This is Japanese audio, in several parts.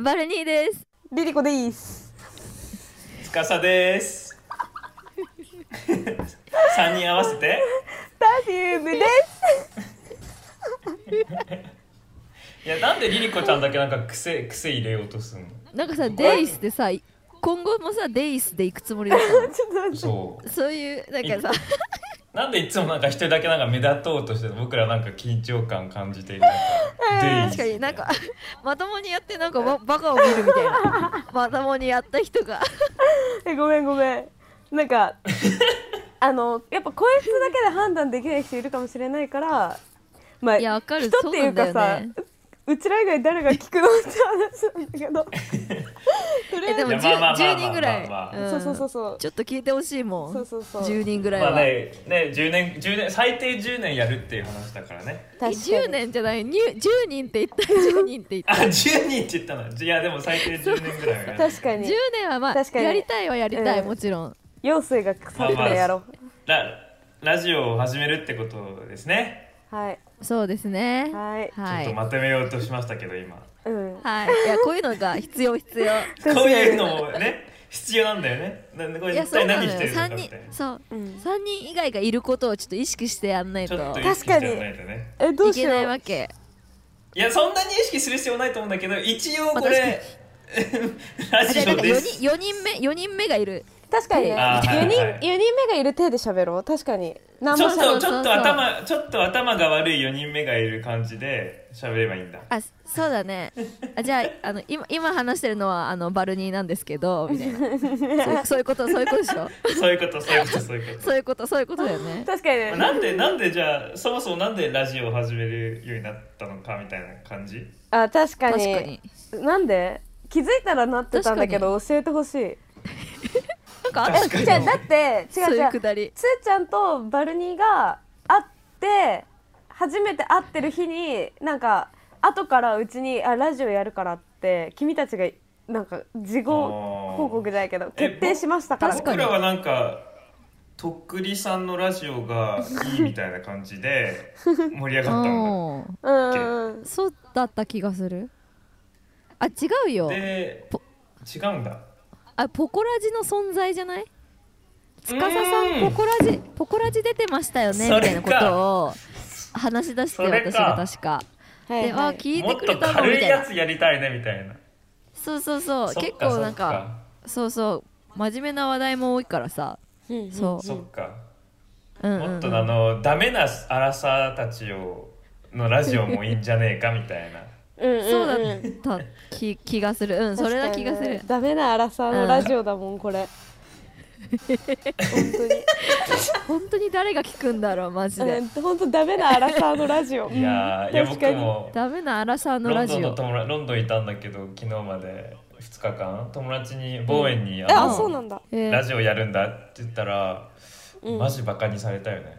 バルニーです。リリコです。つかさです。三人合わせて。パフュームです。いやなんでリリコちゃんだけなんか癖癖入れようとすんの？なんかさデイスでさ今後もさデイスで行くつもりだった ちょっと待って。そう。のそういうなんかさなんでいつもなんか一人だけなんか目立とうとしてる僕らなんか緊張感感じているなんかデイ確かになんかまともにやってなんかバ バカを見るみたいな。まともにやった人が。えごめんごめん。なんか あのやっぱ声質だけで判断できない人いるかもしれないからまあいやわかる。人っていうかさねうちら以外誰が聞くのって話なんだけど。とりあえずえでもいやまあまあまあ 10, 10人ぐらい。まあまあん。そうそうそうそう。ちょっと聞いてほしいもん。そうそうそう。10人ぐらいは、まあねね10年10年最低10年やるっていう話だからね。確かに。10年じゃない。に10人って言った10人って言った。あ10人って言ったの。いやでも最低10年ぐらいはやる。確かに。10年はまあ確かに。やりたいはやりたい、うん。もちろん。陽水が腐ってやろララジオを始めるってことですね。うはい。そうですね。はい。はい。ちょっとまとめようとしましたけど今。うん。はい。いやこういうのが必要必要。こういうのもね必要なんだよね。なんでこれ一体何してるのか3人みたいな。そう。うん。三人以外がいることをちょっと意識してやんないと。ちょっと意識してやらないとね。えどういけないしようわけ。いやそんなに意識する必要ないと思うんだけど一応こまあれ ラジオあじゃあなんか4です人四人目四人目がいる。確かにね。あーはい4人はい。4人目がいる体で喋ろう。確かに。何ちょっとちょっと頭ちょっと頭が悪い4人目がいる感じで喋ればいいんだ。あそうだね。あじゃああの今今話してるのはあのバルニーなんですけどみたいな。そうそういうことそういうことでしょ？そういうことそういうことそういうこと。そういうことそういうことだよね。確かに。ねなんでなんでじゃあそもそもなんでラジオを始めるようになったのかみたいな感じ？あ確か確にかに。なんで？気づいたらなってたんだけど教えてほしいなんかあじゃあだって違うそういう違うつーちゃんとバルニーが会って初めて会ってる日になんか後からうちにあラジオやるからって君たちがなんか事後報告じゃないけどえ決定しましたから。確かに僕らはなんかとっくりさんのラジオがいいみたいな感じで 盛り上がったん。うんうんうん。そうだった気がする。あ違うよ。でぽ違うんだあポコラジの存在じゃない？司さうん。んポコラジポコラジ出てましたよねみたいなことを話し出して私が確か。で、はいはい。あ聞いもっとてくれたの？み軽いたいな。やつやりたいねみたいな。そうそうそう。結構なんかそうそう。真面目な話題も多いからさ。うんそそっか。う、うんうんうん。もっとあのダメなアラサーたちをのラジオもいいんじゃねえかみたいなうんうんそうだんった気気がする。うんそれな気がする。ダメなアラサーのラジオだもんこれ。本当に。本当に誰が聞くんだろうマジで。うん本当ダメなアラサーのラジオ。いやーいや確かに。僕もダメなアラサーのロンドンのラジオロンドンいたんだけど昨日まで2日間友達にボーエンに、えあのあそうなんだ。えー。ラジオやるんだって言ったら、うん。マジバカにされたよね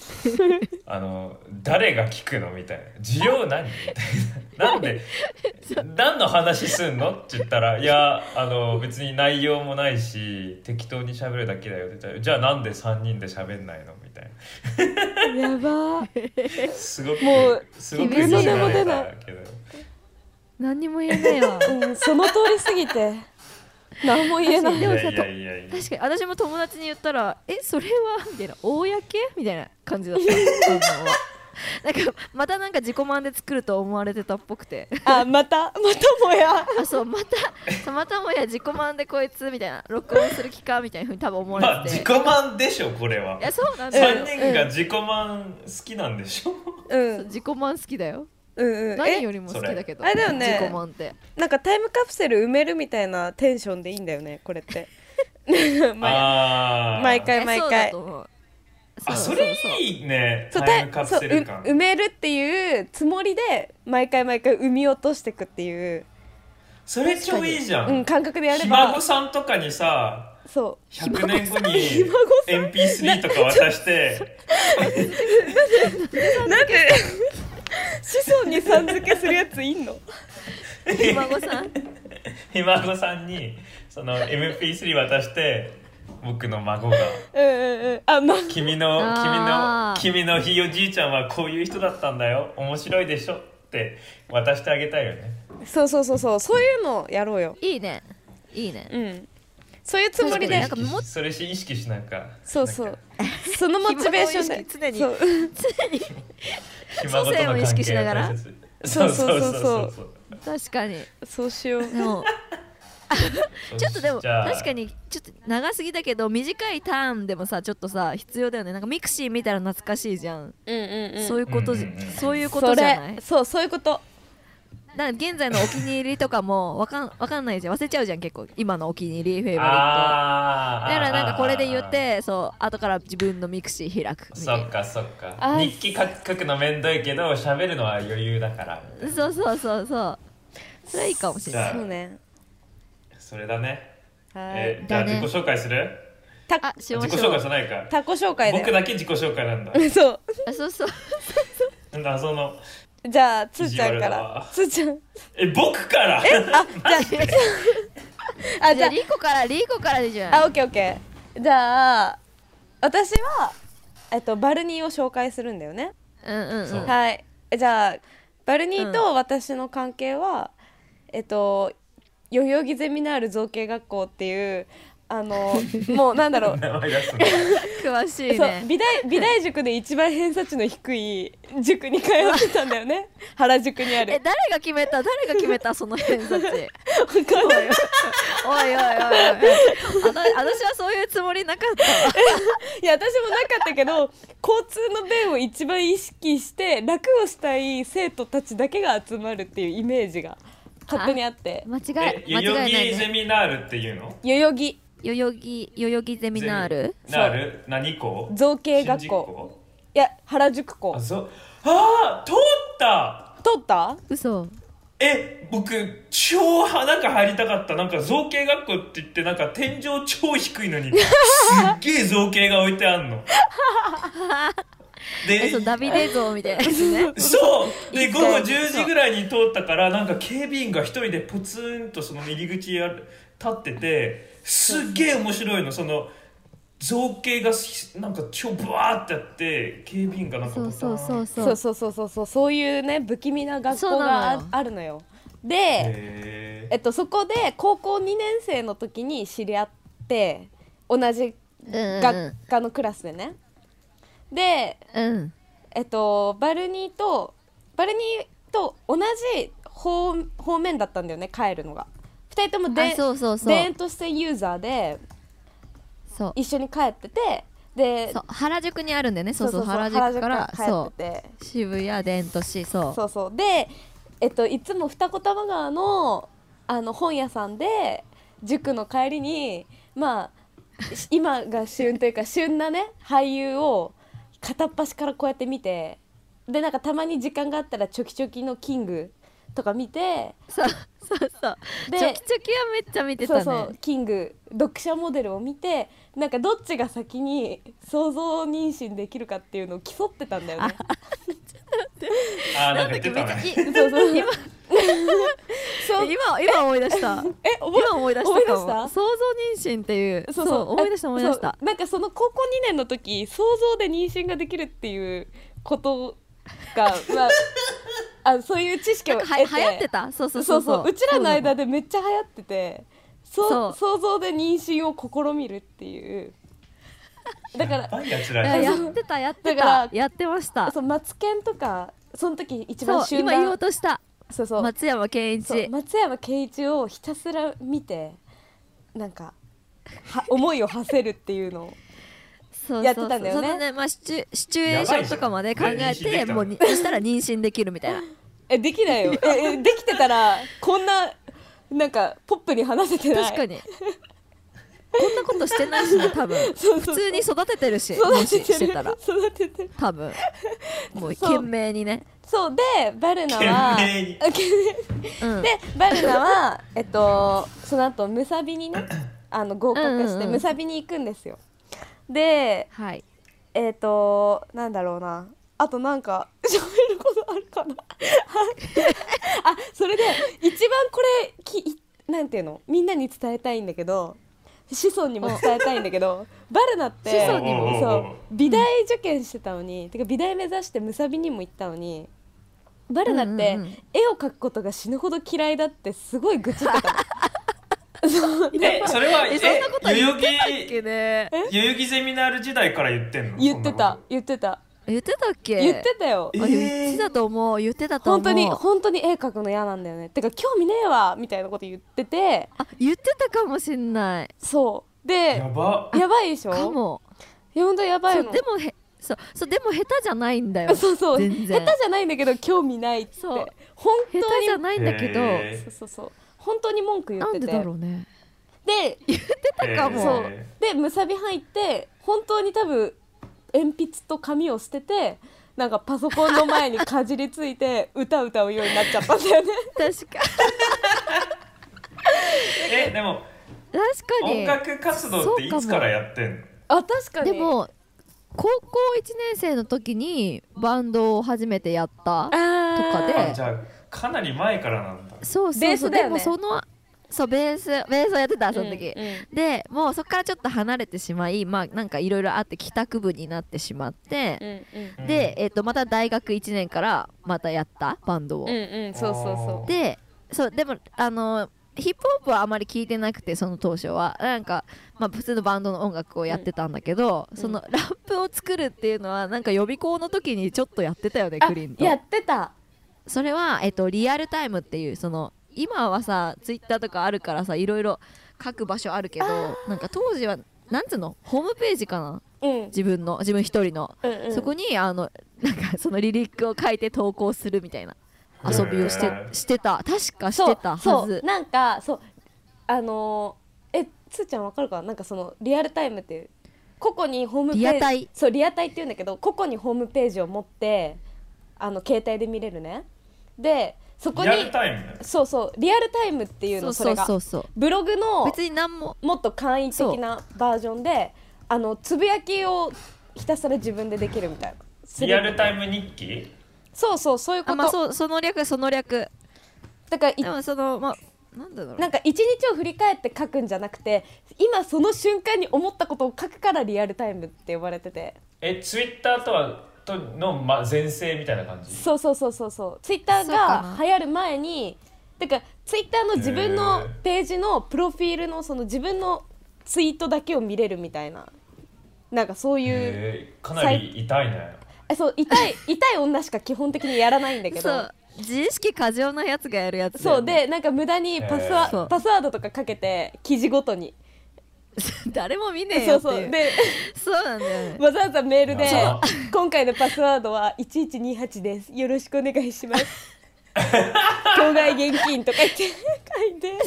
あの誰が聞くのみたいな。需要何？みたいな。なんで何？の話すんの？って言ったらいやあの別に内容もないし適当に喋るだけだよって言ったらじゃあなんで3人で喋んないの？みたいやばすごくもうすごく厳しいいじられ出たないけど。何にも言えないわ。うんその通りすぎて何も言えない。いでもさやいやいや。いや確かに私も友達に言ったら「えそれは?」みたいな「公?」みたいな感じだった。なんかまたなんか自己満で作ると思われてたっぽくて。あまた？またもや？あそうまたまたもや自己満でこいつみたいな録音する気かみたいなふうに多分思わまあれてて、自己満でしょこれは。いやそうなんだよ、3人が自己満好きなんでしょ。うん。自己満好きだようんうん。え？何よりも好きだけど。あれだよね自己満ってなんかタイムカプセル埋めるみたいなテンションでいいんだよねこれって。毎毎回えそうだと思う。あそれいいねそうタイムカプセル感。う埋めるっていうつもりで毎回毎回生み落としていくっていう、それ超いいじゃうん、ん感覚でやれひ孫ばさんとかにさそ100年後に。ひ孫さん。MP3 とか渡して。う なんで？子孫にさん付けするやついんの？ひ孫さん？ひ孫さんにその MP3 渡して僕の孫が。うんうんうん。あま君のあー。君の君のひいおじいちゃんはこういう人だったんだよ。面白いでしょ？って渡してあげたいよね。そうそうそうそう。そういうのやろうよ。いいね。いいね。うんそういうつもりで。なんかもっそれ意識しなんか。そうそうそのモチベーションで。常に。そう。ひ孫との祖先を意識しながら。そうそうそうそう。確かにそう。しよう。ちょっとでも確かにちょっと長すぎだけど短いターンでもさちょっとさ必要だよね。なんかミクシー見たら懐かしいじゃん、うんうんうん。そういうことじ、うんうんうん。そういうことじゃない？そうそういうことだ現在のお気に入りとかもわかんわかんないじゃん。忘れちゃうじゃん結構。今のお気に入り favorite。だからなんかこれで言ってそう後から自分のミクシー開くみたいな。そっかそっか。日記書く書くのめんどいけど喋るのは余裕だから。そうそうそう。そうそれはいいかもしれない。そうね。それだね。はい。えじゃあ自己紹介する？たあし自己紹介じゃないか。タコ紹介で僕だけ自己紹介なんだ。そう。あそうそう。なんだそのじゃあつーちゃんから。わ。つーちゃん。え僕から？あじゃじゃあ。リコからリコからでいいじゃんああオッケーオッケー。じゃあ私はえっとバルニーを紹介するんだよね。うんうんそう。うんはい。じゃあバルニーと私の関係は、えっと代々木ゼミナール造形学校っていうあのもうなんだろう。詳しいね。美大美大塾で一番偏差値の低い塾に通ってたんだよね。原宿にある。え誰が決めた？誰が決めた？その偏差値。おいかんない。おいおいおい私はそういうつもりなかった。わ いや私もなかったけど交通の便を一番意識して楽をしたい生徒たちだけが集まるっていうイメージが勝手にあって。間違いえ間代々違いない木ゼねミナールっていうの？代々木代々木代々木ゼミナール？ナール。何校？造形学校。いや原宿校。あそう。あー通った！通った？嘘。え僕超なんか入りたかった。なんか造形学校って言ってなんか天井超低いのに すっげえ造形が置いてあんの。でえそうダビデ像みたいなやつね。そう。で午後10時ぐらいに通ったからなんか警備員が一人でポツンとその入り口やる立っててすっげえ面白いの。その造形がしなんか超ブワーってあって警備員がなんかそうそうそうそそう。うそうそうそうそう。そういうね不気味な学そう校があるのよ。で、へえっと、そこで高校2年生の時に知り合って同じ学科のクラスでね。でうん。えっとバルニーとバルニーと同じ方方面だったんだよね帰るのが2人ともあでそうそうそう。田園都市線ユーザーでそう。一緒に帰っててでそう。原宿にあるんだよね。そうそう。原原宿から帰ってて。う。渋谷伝都市。そう。そうそう。でえっといつも二子玉川のあの本屋さんで塾の帰りにまあし今が旬というか旬なね俳優を片っ端からこうやって見てでなんかたまに時間があったらチョキチョキのキングとか見てそうそう。そうでチョキチョキはめっちゃ見てたね。そうそう。キング読者モデルを見てなんかどっちが先に想像妊娠できるかっていうのを競ってたんだよね。あーなんだっけめっちゃ言ってたね。いそうそう。今そう。今今思い出した。え今思い出したか思い出もした？想像妊娠っていう。そう思い出した思い出した。そう。なんかその高校2年の時想像で妊娠ができるっていうことがまああそういう知識をなん得て。流行ってた？そうそうそそう。うそう。うちらの間でめっちゃ流行っててそうそう想像で妊娠を試みるっていう。だからやってたやってた。やってました。そうマツケンとかその時一そう番旬今言おうなとした。そうそう。松山ケンイチ松山ケンイチをひたすら見てなんかは思いを馳せるっていうのをそうやってたんだよね。そのねまあシチュシチュエーションとかまで考えてもうし。たら妊娠できるみたいな。えできないよ。ええできてたらこんななんかポップに話せてない。確かに。こんなことしてないしね多分。そうそう。普通に育ててるし育ててる。してたら。育ててる。多分。もう懸命にね。そう。でバルナは懸命に。あ 懸命うん。でバルナはえっとその後ムサビにねあの合格してうんうんうん。ムサビに行くんですよではい。えっとなんだろうな。あとなんか 喋ることあるかな。あそれで一番これきなんていうの？みんなに伝えたいんだけど子孫にも伝えたいんだけどバルナって子孫にも。そう美大受験してたのにてか美大目指してムサビにも行ったのにバルナってうんうんうん。絵を描くことが死ぬほど嫌いだってすごい愚痴ってたのそう。えそれはえそんなこと言ってたっけね。木代々木ゼミナール時代から言ってんの？言ってた。言ってた。言ってたっけ？言ってたよ。えあ言ってたと思う？言ってたと思う。本当に本当に絵描くの嫌なんだよね。てか興味ねえわみたいなこと言ってて。あ言ってたかもしんない。そう。とでやば。やばいでしょ？かも。いや本当やばいそうのでもへそうそうでも下手じゃないんだよ。そうそう。全然。下手じゃないんだけど興味ないって。そう。本当に。下手じゃないんだけど。へそうそうそう本当に文句言ってて。なんでだろうね。で言ってたかも、そう。でむさび入って本当に多分鉛筆と紙を捨ててなんかパソコンの前にかじりついて歌歌うようになっちゃったんだよね。確か えでも確かに。音楽活動っていつからやってんの？あ確かに。でも高校1年生の時にバンドを初めてやったとかで。あじゃあかなり前からなんだそうそうそう。ベースだよね。でもそのそうベースベースをやってたその時、うんうん。でもうそこからちょっと離れてしまいまあなんかいろいろあって帰宅部になってしまって、うんで、えっとまた大学1年からまたやったバンドを、うんうんうんそうそう。そでそうでもあのヒップホップはあまり聞いてなくてその当初は。なんか、まあ、普通のバンドの音楽をやってたんだけど、ん。そのラップを作るっていうのはなんか予備校の時にちょっとやってたよねクリンと。やってたそれは、えっと、リアルタイムっていうその今はさツイッターとかあるからさいろいろ書く場所あるけどなんか当時はなんつうのホームページかな？うん。自分の自分一人の、うんうん。そこにあのなんかそのリリックを書いて投稿するみたいな遊びをして,、してた。確かしてたはず。なんかそうあのーえつーちゃんわかるかな？なんかそのリアルタイムっていう個々にホームページリアタイ。そうリアタイって言うんだけど個々にホームページを持ってあの携帯で見れるね。でそこにリアルタイム？ねそうそうリアルタイムっていうのそれがそう。そうブログの別に何も。もっと簡易的なバージョンであのつぶやきをひたすら自分でできるみたいな。リアルタイム日記？そうそうそういうこと、あまあそうその略その略。だからいでもそのまあなんだろう。なんか一日を振り返って書くんじゃなくて今その瞬間に思ったことを書くからリアルタイムって呼ばれてて。えツイッターとはとの、ま、前世みたいな感じ？そうそうそうそうそう。ツイッターが流行る前にだからツイッターの自分のページのプロフィールのその自分のツイートだけを見れるみたいな。なんかそういうかなり痛いね。えそう痛い 痛い女しか基本的にやらないんだけど。そう。自意識過剰なやつがやるやつだそう。でなんか無駄にパスワ,、パスワードとかかけて記事ごとに 誰も見ねえそうよっていう。そうでそうなんだよね。わざわざメールでそう「今回のパスワードは1128です。よろしくお願いします」当該現金とか言って書いて。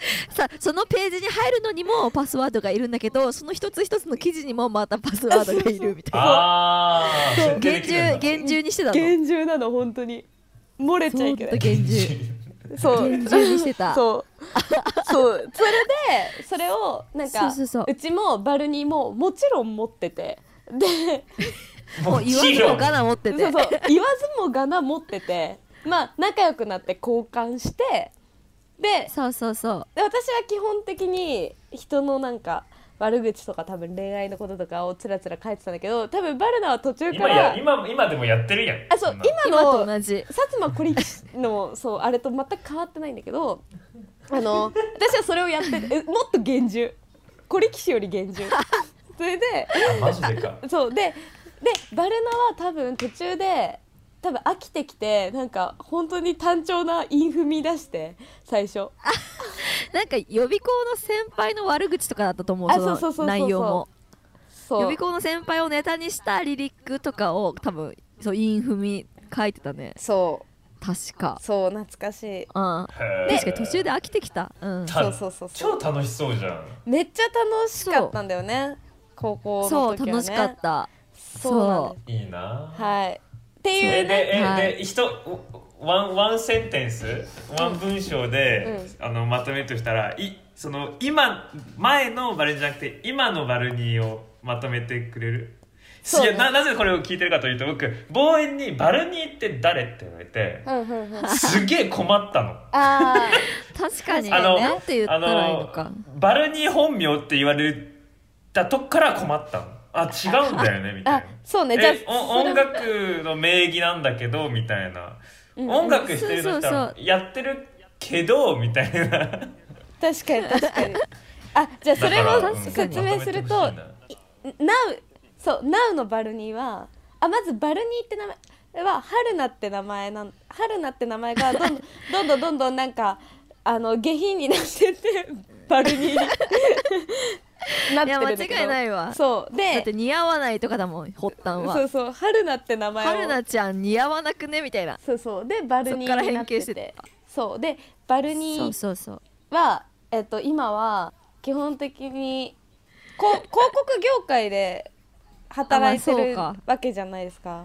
さそのページに入るのにもパスワードがいるんだけどその一つ一つの記事にもまたパスワードがいるみたいな。厳重厳重にしてたの。厳重なの本当に。漏れちゃいけない。厳重そう。厳重にしてた。そう。そう。それでそれをなんかそうそうそうちもバルニーももちろん持ってて。でもう言わずもがな持ってて。そうそう。言わずもがな持ってて。まあ仲良くなって交換して。でそうそうそう。で私は基本的に人のなんか悪口とか多分恋愛のこととかをつらつら書いてたんだけど多分バルナは途中か今らや今今でもやってるやん。あそうんな今今との同じ。薩摩小力士の そうあれと全く変わってないんだけどあの私はそれをやっててえもっと厳重。小力士より厳重。それであマジでか。そうででバルナは多分途中で多分飽きてきてなんか本当に単調なインフミ出して最初 なんか予備校の先輩の悪口とかだったと思うあそのそうそうそうそう。内容も。そう。予備校の先輩をネタにしたリリックとかを多分そうインフミ書いてたね。そ確か。うそう懐かしい。へうん。ー。確かに途中で飽きてきた。うん。たそうそうそうそう。超楽しそうじゃん。めっちゃ楽しかったんだよね。高校の時はね。そう楽しかった。そういいな。はい。っていうえねでえ、はい。で人 one one sentence one 文章で、あのまとめるとしたらいその今前のバルニーじゃなくて今のバルニーをまとめてくれる？そうね。いやななぜこれを聞いてるかというと僕望遠に「バルニーって誰?」って言われてうんうんうん。すげえ困ったの。あ確かにあのなんて言ったらいいのか。バルニー本名って言われたとこから困ったの。あ違うんだよねみたいな。そうね。じゃあ音楽の名義なんだけどみたいな。うん音楽してるのったらそう。やってるけどみたいな。確かに確かに。あじゃあそれをうん説明すると Now そう Now のバルニーはあまずバルニーって名前は春菜って名前なん春菜って名前がどん どんどんどんどんなんかあの下品になってってバルニー。に なってるんだけど。違いないわ。そう。だってで似合わないとかだもん発端は。そうそう。春菜って名前を。春菜ちゃん似合わなくね？みたいな。そうそう。でバルニーになって変形してそう。でバルニそうーそうそう。はえっと今は基本的にこ 広告業界で働いてるわけじゃないですか。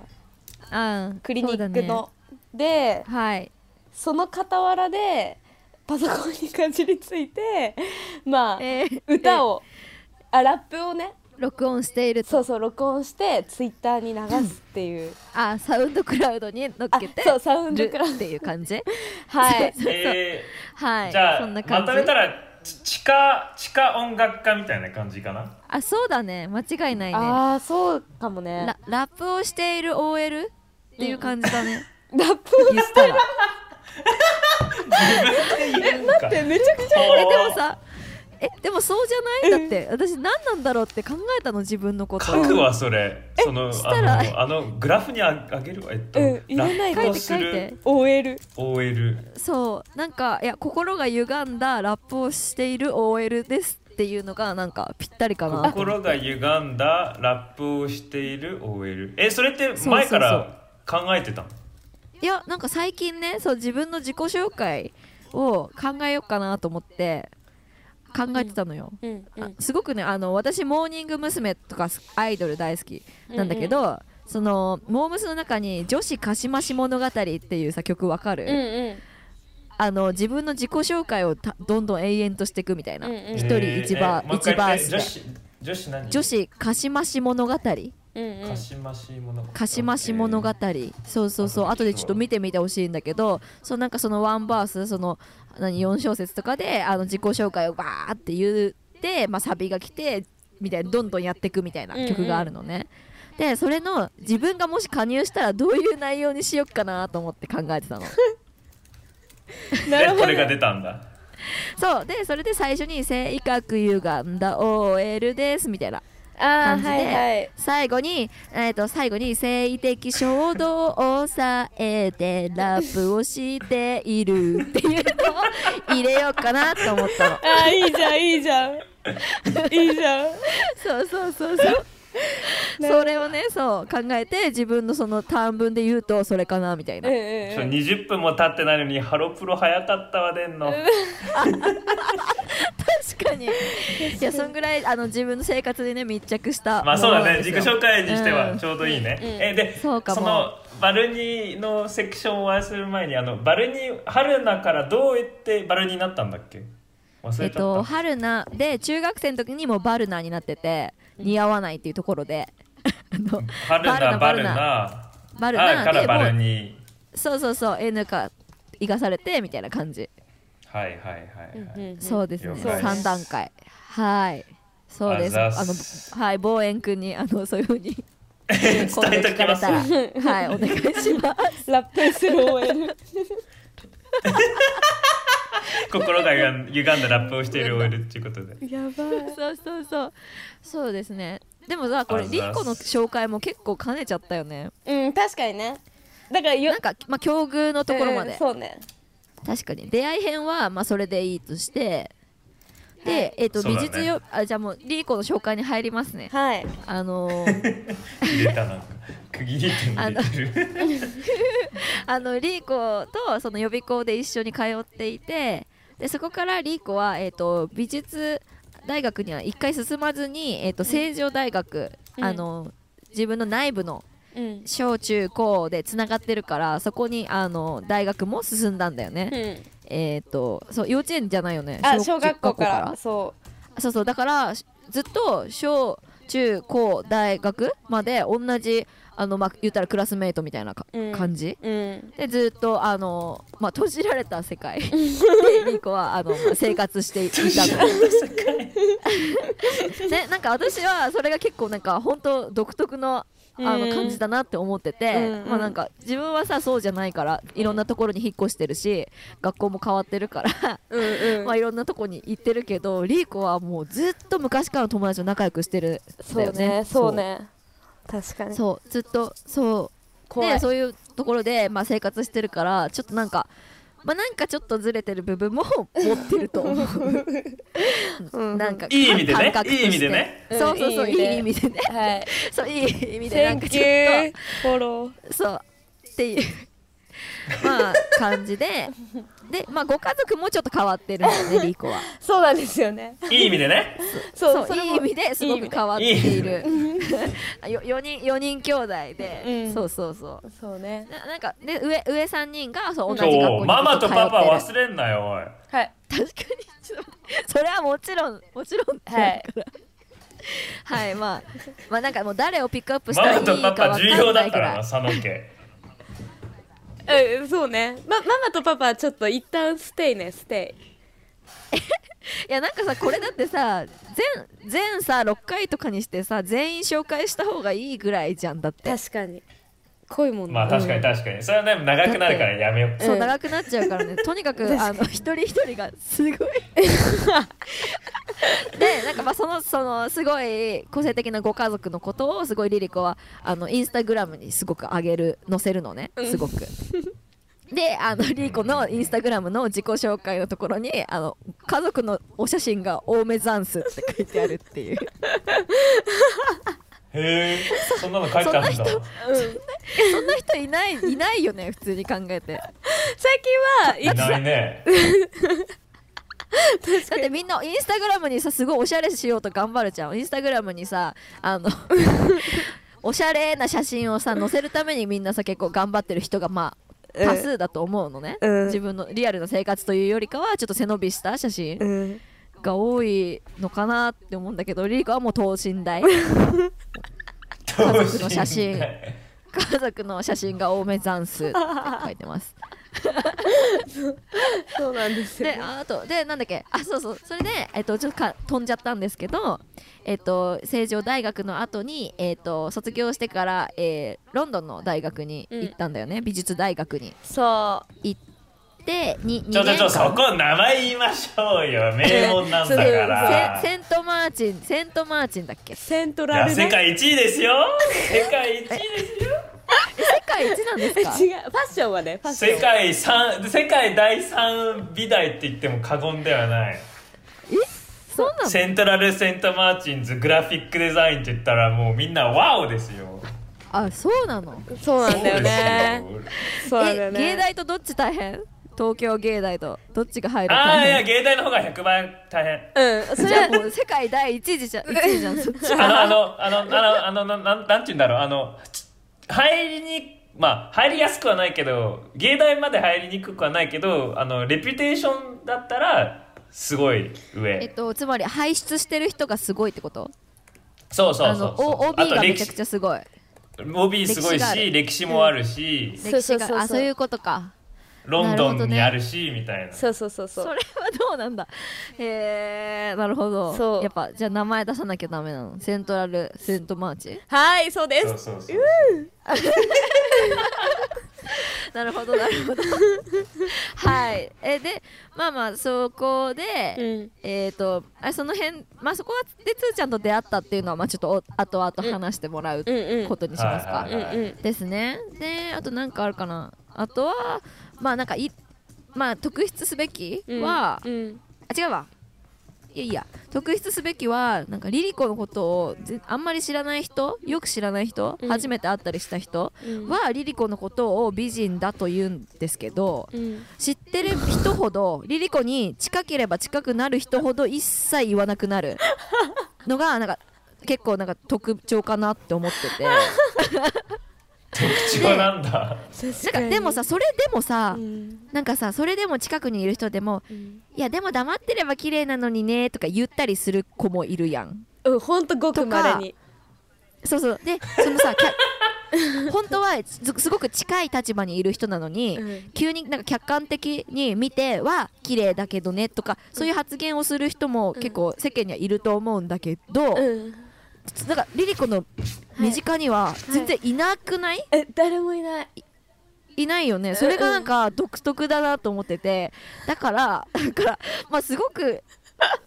うんクリニックの。ね。はい。その傍らでパソコンにかじりついてまあ、えー歌をあラップをね。録音していると。そうそう録音してツイッターに流すっていう。あサウンドクラウドに乗っけてあそうサウンドクラウド。るっていう感じ？はい。えはい。ーじゃあそんな感じ。まとめたらち地下地下音楽家みたいな感じかな？あそうだね。間違いないね。ああそうかもね。ララップをしている OL っていう感じだね、ラップ言ったら待ってめちゃくちゃえでもさえでもそうじゃない？だって私何なんだろうって考えたの自分のこと。書くわそれ。そのしたら？あのあのグラフにああげるわ。えっと、うん言わないラップをす書いて書いて。る OL OL そう。なんかいや心が歪んだラップをしている OL ですっていうのがなんかぴったりかな。心が歪んだラップをしている OL えそれって前から考えてたの？いやなんか最近ねそう自分の自己紹介を考えようかなと思って考えてたのよ、うんあすごくねあの私モーニング娘。とかアイドル大好き。なんだけど、そのモームスの中に「女子かしまし物語」っていうさ曲わかる、うんうん。あの自分の自己紹介をたどんどん永遠としていくみたいな、うんうん。一人一バー、えーもう一回言ってバースで女子女子何？女子かしまし物語？うんうん。かしまし物語。かしまし物語、そうそうそう。あ後でちょっと見てみてほしいんだけどそうなんかそのワンバースその何4小節とかであの自己紹介をバーって言って、まあ、サビが来てみたいなどんどんやっていくみたいな曲があるのね、でそれの自分がもし加入したらどういう内容にしよっかなと思って考えてたの。で なるほど。これが出たんだ。そう。でそれで最初に性格歪んだ OL ですみたいな感じで、はいはい。最後に、えー、と最後に性的衝動を抑えてラップをしているっていうのを 入れようかなと思ったの。あーいいじゃんいいじゃん。いいじゃん。そうそうそうそうそれをねそう考えて自分のその短文で言うとそれかなみたいな、うんうんそううん20分も経ってないのにハロプロ早かったわ出んの。確かに。いやそんぐらいあの自分の生活にね密着した。まあそうだね自己紹介にしてうん。はちょうどいいね、うん。えでそうかも。のバルニーのセクションをお会いする前にあのバルニー春菜からどうやってバルニーになったんだっけ？忘れちゃった、えっと春菜で中学生の時にもうバルナーになってて似合わないっていうところで。あのバルバルナナ。バルナ。あからバルでもうニそうそうそう。N か生かされてみたいな感じ、ーはいはいはいはい、そうですね。了解3段階。はい。そうです。あのはい望遠君にあのそういうふうに 伝えときます。聞かれたら。はいお願いします。ラップする OL 心が歪んだラップをしている OL っていうことで。やばい。そうそうそう。そうですね。でもさこれあざっす。リーコの紹介も結構兼ねちゃったよね。うん確かにね。だからよなんかまあ境遇のところまうんでそうね。確かに。出会い編はまあそれでいいとしてで、はい。えっ、とそうだね。美術よ、あじゃあもうリーコの紹介に入りますね。はい。あのー 入れたなんか区切り点入れてる。あの リーコとその予備校で一緒に通っていてでそこからリーコは、えー、と美術大学には一回進まずに、えー、と成城大学、うん。あの自分の内部のうん。小中高でつながってるからそこにあの大学も進んだんだよね、うんえっ、とそう幼稚園じゃないよね？あ小学校から？そそうそうだからしずっと小中高大学まで同じあのまあ言ったらクラスメートみたいなか、うん。感じ？ううん。でずっとあの、まあ、閉じられた世界。でリコはあの、まあ生活していたの ねなんか私はそれが結構なんか本当独特のあのうん。感じだなって思ってて、うんまあなんか自分はさそうじゃないからいろんなところに引っ越してるし学校も変わってるからうんうん。まあいろんなとこに行ってるけどリーコはもうずっと昔からの友達と仲良くしてるんだそうよねね。そう。ね確かに。そうずっとそう。怖い。でそういうところで、まあ、生活してるからちょっとなんかまあなんかちょっとずれてる部分も持ってると思う。うん。なんかいい意味でね。感覚として。いい意味でね。そうそうそう、うんいい意味でね。はい。そういい意味でなんかちょっフォローとそう。っていう まあ感じで。でまあご家族もちょっと変わってるんだよね リーコは。そうなんですよね。いい意味でね。そうそれもいい意味ですごく変わっている。い よ4人四人兄弟で、うん。そうそうそう。そうね。ななんかで上上3人がそう同じ学校にそう。ママとパパ忘れんなよおい。はい。確かにちょっと待ってそれはもちろんもちろんはい。はいまあまあなんかもう誰をピックアップしたらいいママとパかわかんパ重要だからな佐野家うんそうね。まママとパパはちょっと一旦ステイねステ いやなんかさこれだってさ全全さ6回とかにしてさ全員紹介した方がいいぐらいじゃんだって。イ確かに。濃いもんね。まあ確かに確かに。それはでも長くなるからやめよう。そううん長くなっちゃうからね。とにかくあの一人一人がすごい。で なんかまあそのそのすごい個性的なご家族のことをすごいリリコはあのインスタグラムにすごく上げる載せるのね。すごく。であのリリコのインスタグラムの自己紹介のところにあの家族のお写真が多めザンスって書いてあるっていう。へえそんなの書いてあるんだ。そんな人いないいないよね普通に考えて。最近はいいないね だってみんなインスタグラムにさすごいおしゃれしようと頑張るじゃん。インスタグラムにさあの おしゃれな写真をさ載せるためにみんなさ結構頑張ってる人がまあうん。多数だと思うのね、うん。自分のリアルな生活というよりかはちょっと背伸びした写真うん。が多いのかなって思うんだけどリリコはもう 等身大。家族の写真。家族の写真が多めザンスって書いてますそう。なんですよ。でああとでなんだっけ？あそうそう。それで、えっと、ちょっとか飛んじゃったんですけど、えっと、成城大学の後に、えっと、卒業してから、えーロンドンの大学に行ったんだよね、美術大学にそ行ってにちょちょちょそ2こ名前言いましょうよ。名門なんだか年ら間セセントマーチンセントマーチンだっけ？うセントラルね世界一位ですよ。世界一位ですよ。世界一なんですか？違う。ファッションはねファッション世界三世界第三美大って言っても過言ではない。そうなの？セントラルセントマーチンズグラフィックデザインって言ったらもうみんなワオですよ。あそうなの？そうなんだよね。そうだよね。え芸大とどっち大変？東京芸大とどっちが入るああいや芸大の方が100倍大変。うんそじゃあれはもう世界第一次じゃん一位じゃん。そっちあのあのあのあのあのななんなんて言うんだろう。あのち入りにまあ入りやすくはないけど芸大まで入りにくくはないけどあのレピュテーションだったらすごい上、えっとつまり輩出してる人がすごいってこと？そうそうあのそう。そう OB がめちゃくちゃすごい。OB すごい歴史がある。し歴史もあるし、そう歴史がそうそうそう。あそういうことかロンドンにあるしみたいな。そうそうそうそう。それはどうなんだ。へえなるほど。そう。やっぱじゃあ名前出さなきゃダメなの？セントラルセントマーチ？はいそうでそうすそうそう。なるほどなるほど。はい。えでまあまあそこで、うん。えっ、とあその辺まあそこでつーちゃんと出会ったっていうのはまあちょっとお後々話してもらうことにしますか、ですね。であとなんかあるかな。あとはまあなんかいまあ特筆すべきは、うん。あ違うわ。いやいや特筆すべきはなんかリリコのことをぜあんまり知らない人よく知らない人、うん。初めて会ったりした人うん。はリリコのことを美人だと言うんですけどうん。知ってる人ほどリリコに近ければ近くなる人ほど一切言わなくなる。のがなんか結構なんか特徴かなって思ってて 特徴なんだ。なんかでもさそれでもさ、うん。なんかさそれでも近くにいる人でもうん。いやでも黙ってれば綺麗なのにねとか言ったりする子もいるやん。うんほんとごくまれにそうそう。でそのさ 本当はすすごく近い立場にいる人なのに、うん。急になんか客観的に見ては綺麗だけどねとかそういう発言をする人も結構世間にはいると思うんだけど、うんなんかリリコの身近には全然いなくない、え誰もいない。いないよね。それがなんか独特だなと思ってて。だからだからまあすごく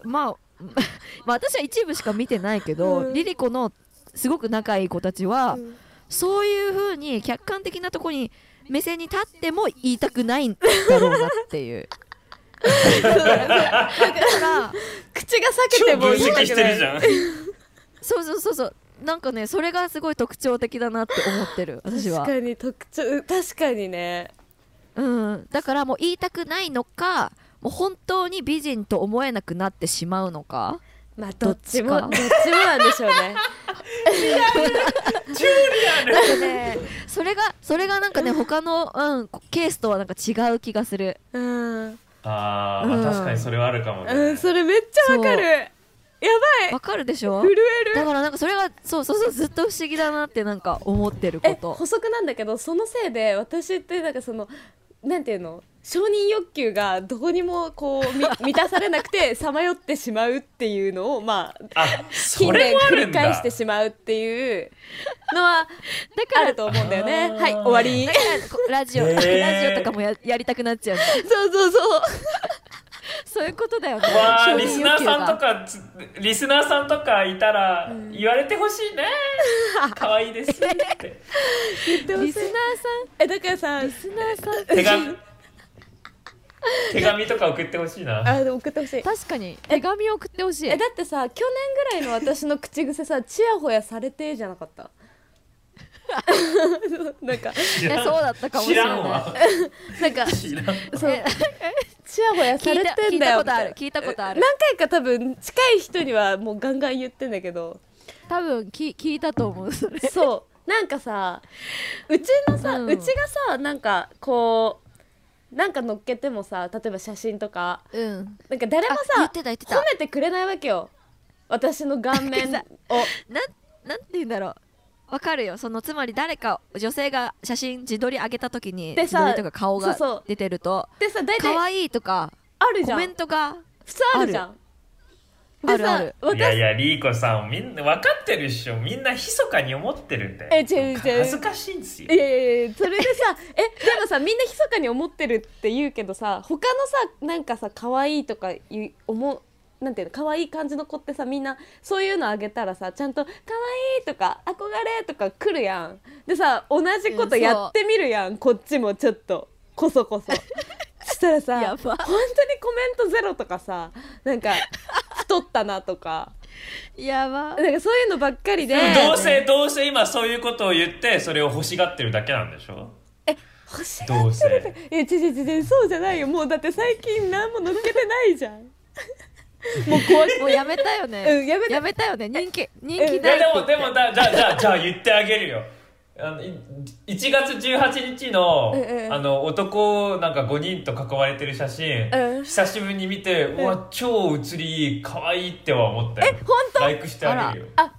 まあ まあ私は一部しか見てないけど、うん。リリコのすごく仲いい子たちは、うん。そういう風に客観的なところに目線に立っても言いたくないんだろうなっていう。だから 口が裂けても言いたくない。析してるじゃんそうそうそうそう。なんかねそれがすごい特徴的だなって思ってる私は 確かに特徴うん確かにね。うん、だからもう言いたくないのかもう本当に美人と思えなくなってしまうのか。まあどっちかどっちもどっちもなんでしょうね。なんかねそれがそれがなんかね他の、うん、ケースとはなんか違う気がするうん、あー、まあうん確かにそれはあるかもね、うん、それめっちゃわかるやばい。わかるでしょ？震える。だからなんかそれがそうそうそうずっと不思議だなってなんか思ってるこえと補足なんだけどそのせいで私ってなんかそのなんていうの？承認欲求がどこにもこうみ 満たされなくてさまよってしまうっていうのをまああ近それ年繰り返してしまうっていうのはだからあると思うんだよね。はい終わり。ラジオ、へー。ラジオとかもややりたくなっちゃう。そうそうそうそういうことだよね。わあリスナーさんとかつリスナーさんとかいたら言われてほしいね。可愛いですって。リスナーさえだからさんリスナーさん。手紙。手紙。とか送ってほしいな。あ送ってほしい。確かに。手紙を送ってほしい。えだってさ去年ぐらいの私の口癖さちやほやされてじゃなかった？なんか知らん。えそうだったかもしれない。知らんわ。なんか知らんそう。えちやほやさ聞いたれてんだよ聞いたことある聞いたことある。何回か多分近い人にはもうガンガン言ってんだけど。多分き聞いたと思うそれ。そう。なんかさうちのさ、ううんちがさなんかこうなんか乗っけてもさ例えば写真とかうん。なんか誰もあ言っさてた言ってた。褒めてくれないわけよ。私の顔面を。なんなんて言うんだろうわかるよ。そのつまり誰か女性が写真自撮り上げた時にでさ自撮りとか顔がそうそう。出てるとでさ大体可愛いとかコあるじゃん。メントが普通あるじゃん。でさあるある。いやい私やリーコさんみんな分かってるっしょ。みんな密かに思ってるんだよえ違う違う。恥ずかしいんですよ。いやいやいやそれでさえでもさみんな密かに思ってるって言うけどさ他のさなんかさ可愛いとかいう思うなんていうの可愛い感じの子ってさみんなそういうのあげたらさちゃんと可愛いとか憧れとか来るやん。でさ同じことうんやってみるやん、こっちもちょっとこそこそ。そしたらさ 本当にコメントゼロとかさなんか太ったなとか。やば。なんかそういうのばっかりで。どうせどうせ今そういうことを言ってそれを欲しがってるだけなんでしょ？欲しがどうせ。えちちちちそうじゃないよ。もうだって最近何も乗っけてないじゃん もう怖い。もうやめたよね、うんやめた。やめたよね。人気人うん気いないって言ってやでもでもだじゃあじゃあじゃあ言ってあげるよ。あのい1月18日の,、うんうん。あの男なんか5人と囲まれてる写真、うん。久しぶりに見て、うわ超写りいい可愛いっては思ったよ。本当？ライクしてあげるよ。あ、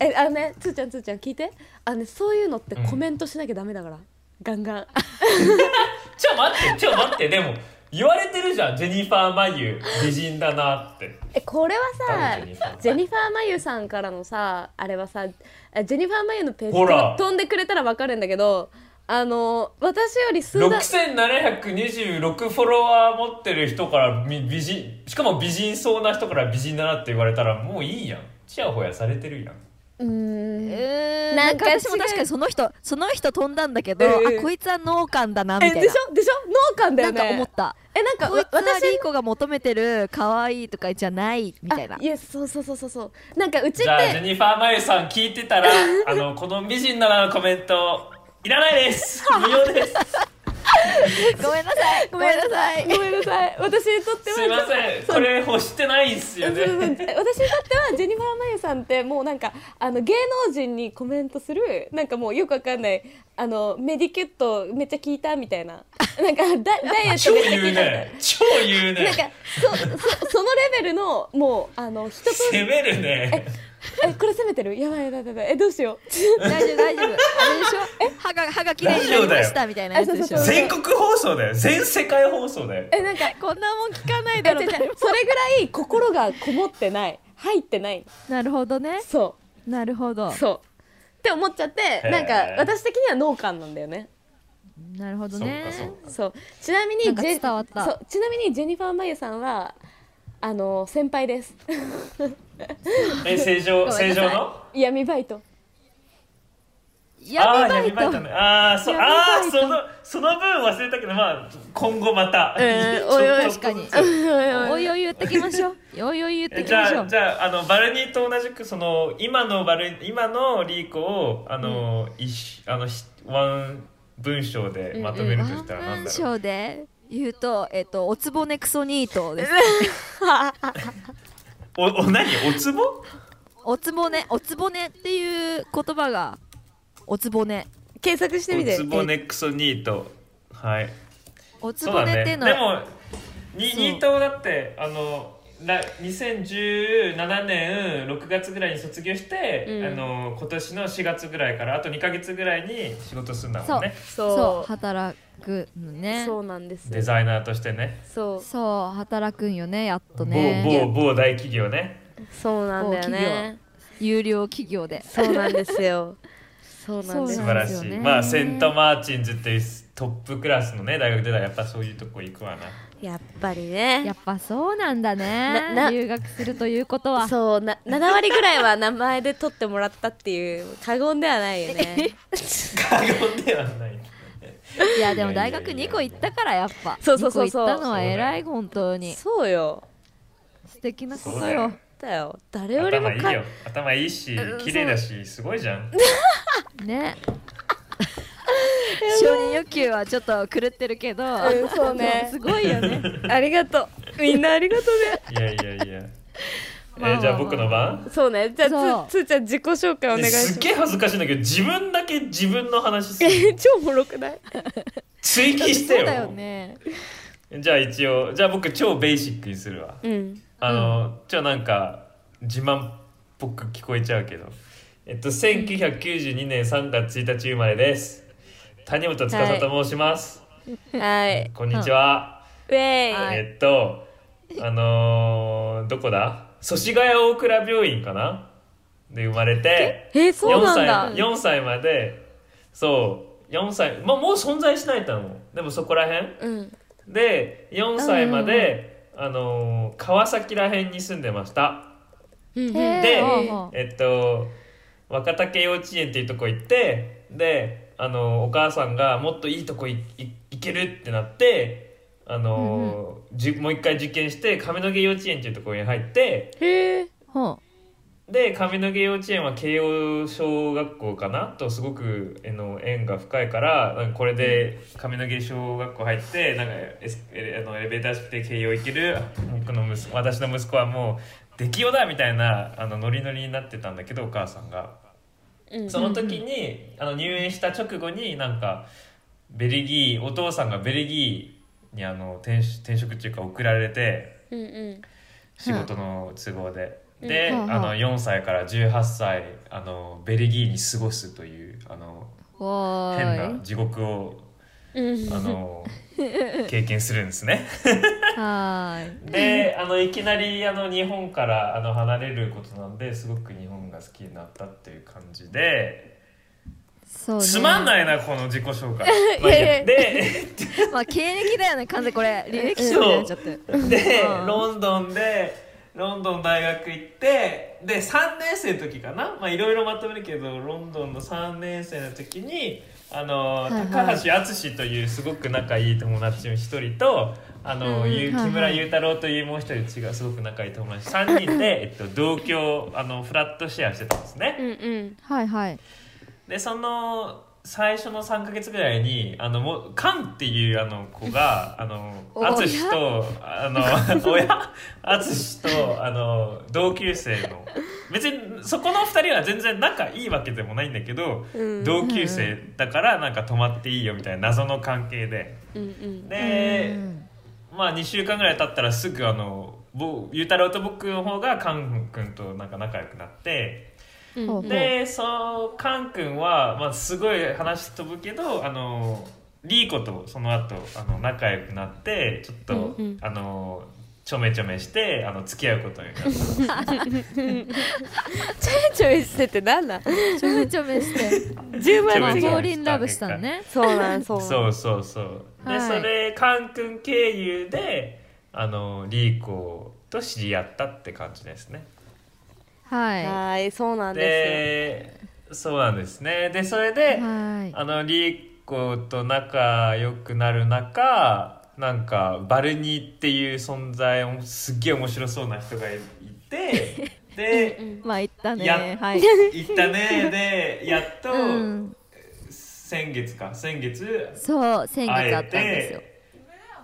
えあのねつーちゃんつーちゃん聞いて。あのねそういうのってうんコメントしなきゃダメだから、ガンガン。ちょ待ってちょ待って。でも言われてるじゃんジェニファー・マユ美人だなって。えこれはさ誰ジェニファー。マユさんからのさあれはさあジェニファー・マユのページ飛んでくれたらわかるんだけどあの私より数段6726フォロワー持ってる人からみ美人しかも美人そうな人から美人だなって言われたらもういいやん。ちやほやされてるやんうーん。えー、なんんか私も確かにその人その人飛んだんだけど、うんうんあこいつは農家だなみえたいな。でしょ？でしょ？農家だよなんか思ねった。えなんかこいつは私リーコが求めてる可愛いとかじゃないみたいな。あいやそうそうそうそうそう。なんかうちっじゃあジェてニファー・マユさん聞いてたらあのこの美人だなのコメントいらないです。無料ですごめんなさい。ごめんなさい。ごめんなさい。私にとってはすいません。これ欲してないんすよそうそうそう。ね私にとってはジェニファー・マユさんってもうなんかあの芸能人にコメントするなんかもうよくわかんないあのメディキュットめっちゃ効いたみたいな。なんかダ ダイエッ超トめっちゃ効言いうたみたいね超言うね。ななんかそそそのレベルのもうあの人と攻めるね えこれ攻めてる？やばいやばいやばい。えどうしよう。大丈夫大丈夫。あれでしょ？え？歯が歯が綺麗になりましたみたいなやつでしょ？全国放送だよ。全世界放送だよ。えなんかこんなもん聞かないえだろ違うそれぐらい心がこもってない。入ってない。なるほどね。そなるほど。うそう。って思っちゃってなんか私的には農家なんだよね。なるほどね。かそう。ちなみにジェ伝わった。そう。ちなみにジェニファー・マユさんはあの先輩です え正常正常の？闇バイト。あ闇バイト。ー闇バイトね。あーそ闇バイト。あーそのその分忘れたけどまあ今後また、うん ちょっとおい。おい確かに。おいおい言ってきましょう。おいおい言ってえじゃきましょう。あじゃああのバルニーと同じくその今のバル今のリーコをあの、一あのひワン文章でまとめるとしたら何だろう、章で言うとえっとおつぼねクソニートですおお何？おつぼ？おつぼね。おつぼねっていう言葉がおつぼね。検索してみて。おつぼねクソニート。はい。おつそうだぼねっていうのね。でもニートだってあのら2017年6月ぐらいに卒業して、うん。あの今年の4月ぐらいからあと2か月ぐらいに仕事するんだもんね。そう。そう。働くのね。そうなんです。デザイナーとしてね。そう。そう。働くんよねやっとね。某某某大企業ね。そうなんだよね。優良企業で。そうなんですよ。そうなんです素晴らしい、まあセント・マーチンズっていうトップクラスのね大学出たらやっぱそういうとこ行くわなやっぱりね。やっぱそうなんだね。留学するということは。そうな7割ぐらいは名前で取ってもらったっていう過言ではないよね。過言ではない。いやでも大学2個行ったからやっぱ。そうそうそうそう。2個行ったのは偉い本当に。そうよ。素敵なことそうだよよだよ。誰よりもか頭いいよ。頭いいしうん綺麗だしすごいじゃん。ね 承認欲求はちょっと狂ってるけど、うんそうね。すごいよね。ありがとう。みんなありがとうね。いやいやいや。まあまあえじゃあ僕の番？そうね。じゃあつつーちゃん自己紹介お願いします。すっげえ恥ずかしいんだけど自分だけ自分の話するえ超おもろくない？追記してよ。そうだよね。じゃあ一応じゃあ僕超ベーシックにするわ。うん。あの、ちょなんか自慢っぽく聞こえちゃうけど。えっと1992年3月1日生まれです谷本司と申します、はい。こんにちは、ウェイ、はい。えっとあのーどこだ？祖師ヶ谷大倉病院かな？で生まれてえーそうなん4だ歳 ,4 歳までそう。4歳、まあ、もう存在しないと思う。でもそこら辺。うん。で4歳まで、あのー川崎ら辺に住んでました。でえっと若竹幼稚園っていうとこ行ってであのお母さんがもっといいとこ行けるってなってあの、じもう一回受験して亀の毛幼稚園っていうところに入ってへで亀の毛幼稚園は慶応小学校かなとすごくあの縁が深いからこれで亀の毛小学校入ってなんかエあのエレベーター式で慶応行ける僕の息子私の息子はもう出来よだみたいなあのノリノリになってたんだけどお母さんが。うん。その時に、あの入園した直後になんかベルギーお父さんがベルギーにあの転転職っていうか送られてうんうん。仕事の都合で、うん。で、うん。あの4歳から18歳あのベルギーに過ごすというあの変ーな地獄をうん。あの経験するんですね。いはーい。であのいきなりあの日本からあの離れることなんですごく日本が好きになったっていう感じで。そうね。つまんないなこの自己紹介。まあいいや。で まあ経歴だよね完全にこれ。履歴書になっちゃって。でうん。ロンドンでロンドン大学行ってで3年生の時かな。まあいろいろまとめるけどロンドンの3年生の時にあの、はいはい。高橋敦というすごく仲いい友達の一人とあの、うん。ゆ木村裕太郎というもう一人違うすごく仲いい友達3人で、えっと、同居あのフラットシェアしてたんですね。うんうん。はいはい。でその最初の3か月ぐらいにあのもうカンっていうあの子があの 親？淳とあの 親？淳とあの同級生の。別にそこの2人は全然仲いいわけでもないんだけど、うん。同級生だからなんか泊まっていいよみたいな謎の関係で。うんうん。で、うんまあ2週間ぐらい経ったらすぐあのぼゆうたろうと僕の方がカン君となんか仲良くなって。うん。でそのカン君は、まあ、すごい話飛ぶけどあのリーコとその後あの仲良くなってちょっと、うんうん。あのちょめちょめしてあの付き合うことになった。ちょいしててなんなんちょめちょめして。10まあ万違うちょめちょめフォーリンラブしたのね。そうなんそうそうそうそう。で、はい。それカン君経由であのリーコと知り合ったって感じですね。はい。ははいそうなんででそうなんですね。でそれで、い。あのリーコと仲良くなる中なんかバルニーっていう存在すっげえ面白そうな人がいて でまあ言ったね。やはい。行ったね。でやっと、うん。先月か。先月そう先月会えあったんですよ。て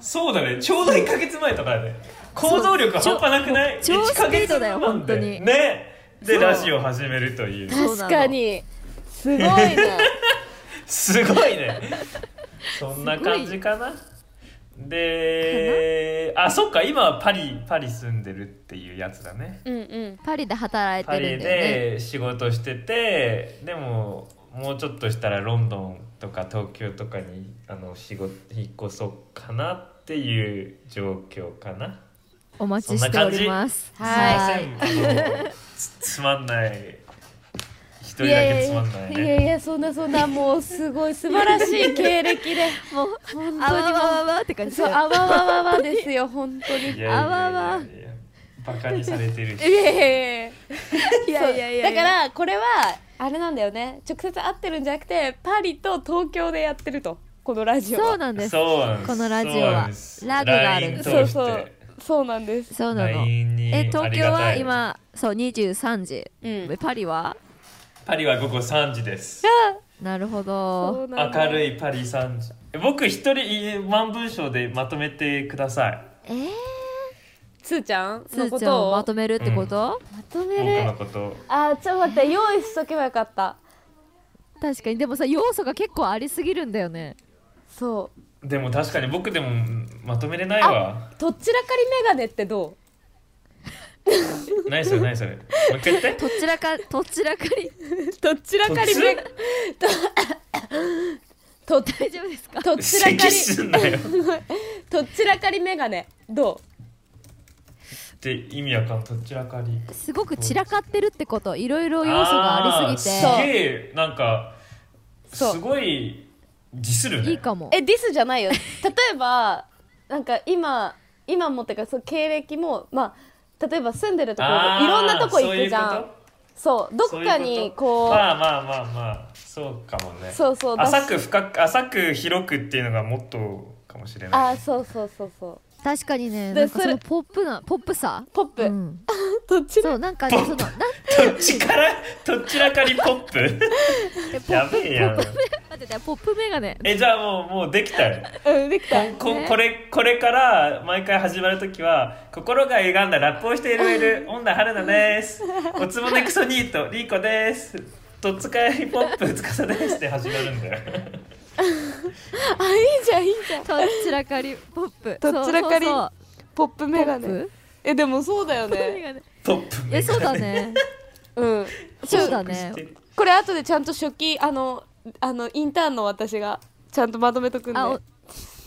そうだね。ちょうど1か月前とかだね。行動力半端なくない？超1ヶ月スピードだよ本当に。ね。でラジオ始めるという。確かに。すごいねすごいね。そんな感じかなであそっか今はパリパリ住んでるっていうやつだね。うんうん。パリで働いパリてるんだよね。で仕事しててでももうちょっとしたらロンドンとか東京とかにあの仕事引っ越そうかなっていう状況かな。お待ちしております。すいません。あのつつまんない一人だけつまんないいやねいやそんなそんなもうすごい素晴らしい経歴で。もう本あわ当にもわわわって感うじそうあわわわわですよ本当にあわわバカにされてるしいやいやいやいやいやだからこれはあれなんだよね直接会ってるんじゃなくてパリと東京でやってるとこのラジオはそうなんですそうなんですこのラジオはラグがあるそうそうそうなんですそうなのえ東京は今そう23時うんパリはパリは午後3時です。なるほそど明るいパリ3時。僕一人いワン文章でまとめてください。えー？つーちゃんつのことを？まとめるってこと？まと僕める？のこと。あちょっと待って用意しとけばよかった。確かに。でもさ要素が結構ありすぎるんだよね。そう。でも確かに僕でもまとめれないわ。とっちらかりメガネってど 何それ何それ。もう一回言って。とっちらかとっちらかり。う とっちらかりメガとと大丈夫ですかとっちらか咳りすんなよとっちらかりメガネ。どう？って意味わかんとっちらかり。すごく散らかってるってこと。いろいろ要素がありすぎあーすてげえなんかそう。すごいディスるね。いいかも。えディスじゃないよ。例えばなんか今今もってかそう経歴もまあ例えば住んでるところいろんなとこ行くじゃん。そうどと？っかにこうまあまあまあまあそうかもね。そうそう浅く深く浅く広くっていうのがもっとかもしれあないーそうそうそうそう確かにねでそれなんかそのポップなポップさ？ポップ、うん。どっちそうなんかねそのなんとっちから？とっちらかりポップ？やップべえやん。ポップ待っててポップメガネ。えじゃあもうもうできたよ。うんできた。ねここれこれから毎回始まるときは心が歪んだラップをしているいる女春菜です。おつぼねクソニートリーコです。とっつかいポップつかさですって始まるんだよ あいいじゃんいいじゃん。とっちらかりポップ。とっちらかりそうそうポップメガネ。えでもそうだよね。メガネ。ポップえそうだね。うん。そうだね。これ後でちゃんと初期あのあのインターンの私がちゃんとまとめとくんで。あ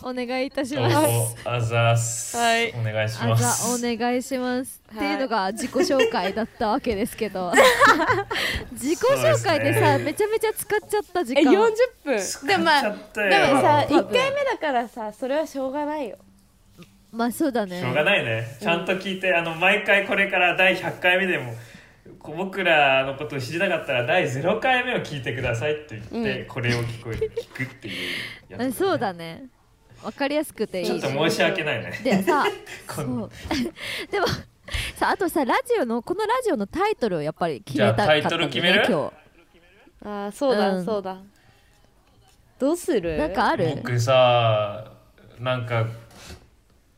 おお願いいたします。あざーす、はい。お願いします。お願いします、はい。っていうのが自己紹介だったわけですけど。自己紹介でさめちゃめちゃ使っちゃった時え間40分。使っでもまあちゃったよ。でもさ多分。1回目だからさそれはしょうがないよ。まあそうだね。しょうがないね。ちゃんと聞いてあの毎回これから第100回目でもこ僕らのことを知りたかったら第0回目を聞いてくださいって言って、うん。これを聞こえ聞くっていうやつ、あそうだねわかりやすくていいちょっと申し訳ないね。でさ こそう。ん でもさあとさラジオのこのラジオのタイトルをやっぱり決めたかったんだじゃあタイトルよ決める？ね今あーそうだ、うん。そうだ。どうする？日なんかある？僕さなんか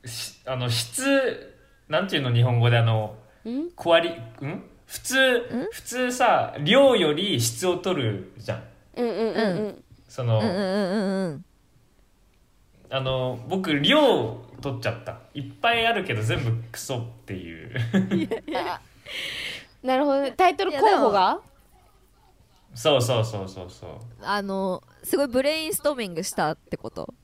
しあの質なんていうの日本語であのん？クアリん？普通普通さ量より質を取るじゃんうんうんうん。うん。その、うんうんうんうんうんあの僕量取っちゃった。いっぱいあるけど全部クソっていう。なるほどね。タイトル候補が？そうそうそうそうそう。あのすごいブレインストーミングしたってこと？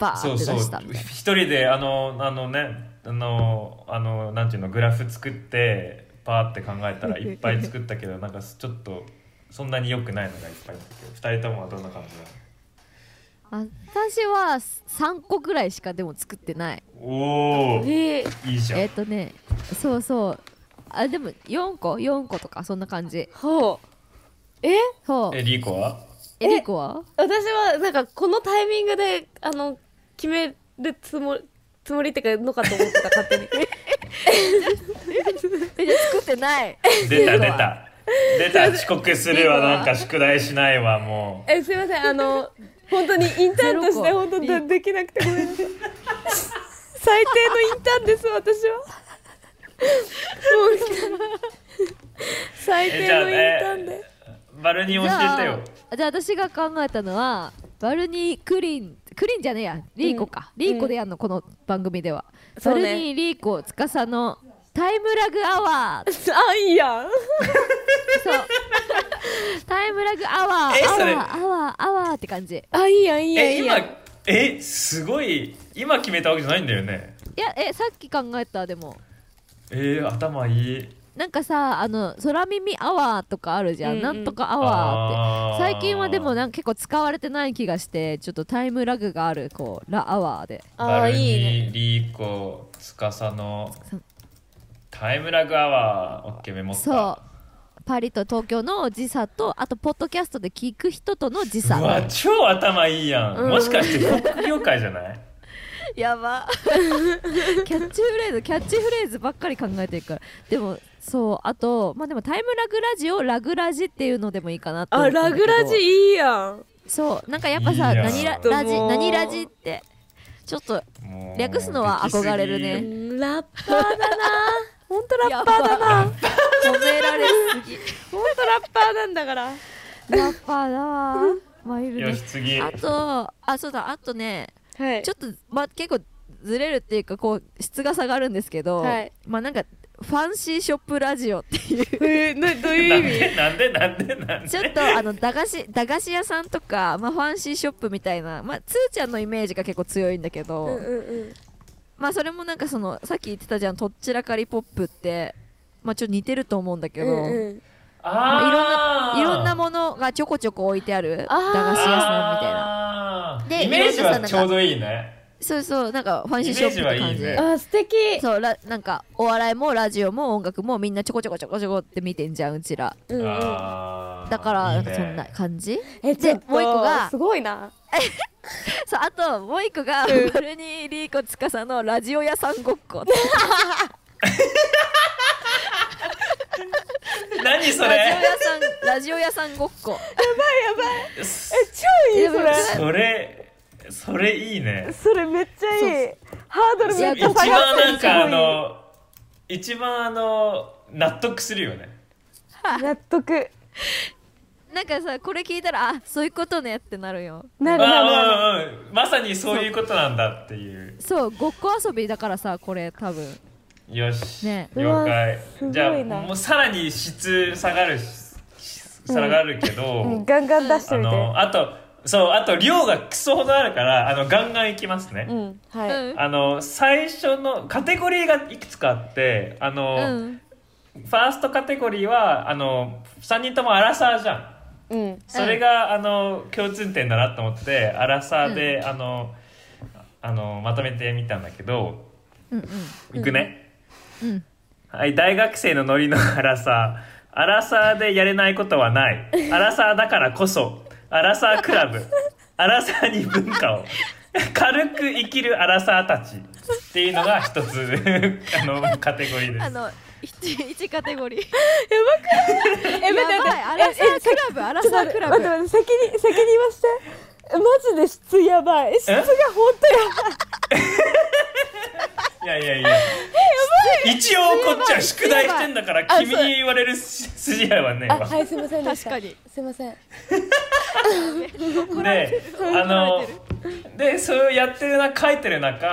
バーそうそうって出した一人であのあのねあのあのなんていうのグラフ作ってパーって考えたらいっぱい作ったけどなんかちょっとそんなに良くないのがいっぱいだったけど2人ともはどんな感じだ私は3個ぐらいしかでも作ってない。おおいえー、いじゃん、えっ、とねそうそう。あでも4個？4個とかそんな感じ。ほう。え？そう。えリーコは？えりこは？私はなんかこのタイミングであの決めるつもりつもりっていうかのかと思ってた勝手に。作ってない。出た出た。出た。遅刻するわ。なんか宿題しないわもえすいません。あの本当にインターンとして本当にできなくてごめんなさい。最低のインターンです私は。もう最低のインターンで、うバルニー教えてよ。じゃあじゃあ私が考えたのはバルニークリンクリンじゃねえや。リーコか、リーコでやんのこの番組では、ね。バルニーリーコつかさのタイムラグアワー。あいいやん。そうタイムラグアワーアえそれワーアワーアワーって感じ。いあいいやんいいやんえ今いいや。んえすごい今決めたわけじゃないんだよね。やえさっき考えたでも。えー、頭いい。なんかさあの空耳アワーとかあるじゃん、うんうん。なんとかアワーって。あー。最近はでもなんか結構使われてない気がしてちょっとタイムラグがあるこうラアワーで。あバルーいいねニーリーコつかさのタイムラグアワーオッケーメモった。そうパリと東京の時差とあとポッドキャストで聞く人との時うわ差超頭いいやん、うん。もしかして航空業界じゃない？やば。キャッチフレーズキャッチフレーズばっかり考えてるから。でもそうあとまあでもタイムラグラジオラグラジっていうのでもいいかなって思あラグラジいいやん。そうなんかやっぱさ何ララジ何ラジって。ちょっと略すのは憧れるね。ラッパーだな本当ラッパーだな。褒められすぎ。本当ラッパーなんだから。ラッパーだわ。マイルド。よし次。あとあそうだあとねはい。ちょっと、まあ、結構ずれるっていうかこう質が下がるんですけど、はい。まあなんかファンシーショップラジオっていう。えー、などういう意味？なんでなんでなんでなんで？ちょっとあの駄菓子駄菓子屋さんとか、まあ、ファンシーショップみたいな、まあ、つーちゃんのイメージが結構強いんだけど、うんうんうんまあそれもなんかそのさっき言ってたじゃんとっちらかりポップって、まあ、ちょっと似てると思うんだけど、うんうん。あー。いろんなものがちょこちょこ置いてある。駄菓子屋さんみたいな。でイメージはちょうどいいね。そうそうなんかファンシーショップって感じ。イメージはいいね。あー素敵。そうらなんかお笑いもラジオも音楽もみんなちょこちょこちょこちょこって見てんじゃんうちら。うんだからそんな感じ？えちょっともう一個がすごいなそうあともう一個がうん。バルニーリーコつかさのラジオ屋さんごっこ。何そラジオれ屋さんラジオ屋さんごっこ。え超いいそでもれ。それそれいいね。それめっちゃいい。ハードルめっち一ゃ下番がってる。なんかあの一番あの納得するよね。納得なんかさこれ聞いたらあそういうことねってなるよ。なるなるなる。ああうんうんまさにそういうことなんだっていう。そうごっこ遊びだからさこれ多分。よし、ね。了解。じゃあもうさらに質下がるし下がるけど、うんガンガン出してあみて。のあとそうあと量がクソほどあるからあのガンガンいきますね、うんはい、うん。あの最初のカテゴリーがいくつかあってあの、うん。ファーストカテゴリーはあの3人ともアラサーじゃんうん。それが、あの共通点だなと思ってアラサーで、あのあのまとめてみたんだけどうんいくね、うん。うん。はい大学生のノリの アラサー。アラサーでやれないことはない。アラサーだからこそアラサークラブ。アラサーに文化を。軽く生きるアラサーたちっていうのが一つ あのカテゴリーです。あの一一カテゴリー。え待って待って。やばいアラサークラブアラサークラブ。待って待って先に先に言わせて。えマジで質やばい質が本当やばい。いやいやいや。一応こっちは宿題してんだから君に言われる筋合いはねえわ。あはいすいませんでした。確かに。すいません。であのでそうやってるな書いてる中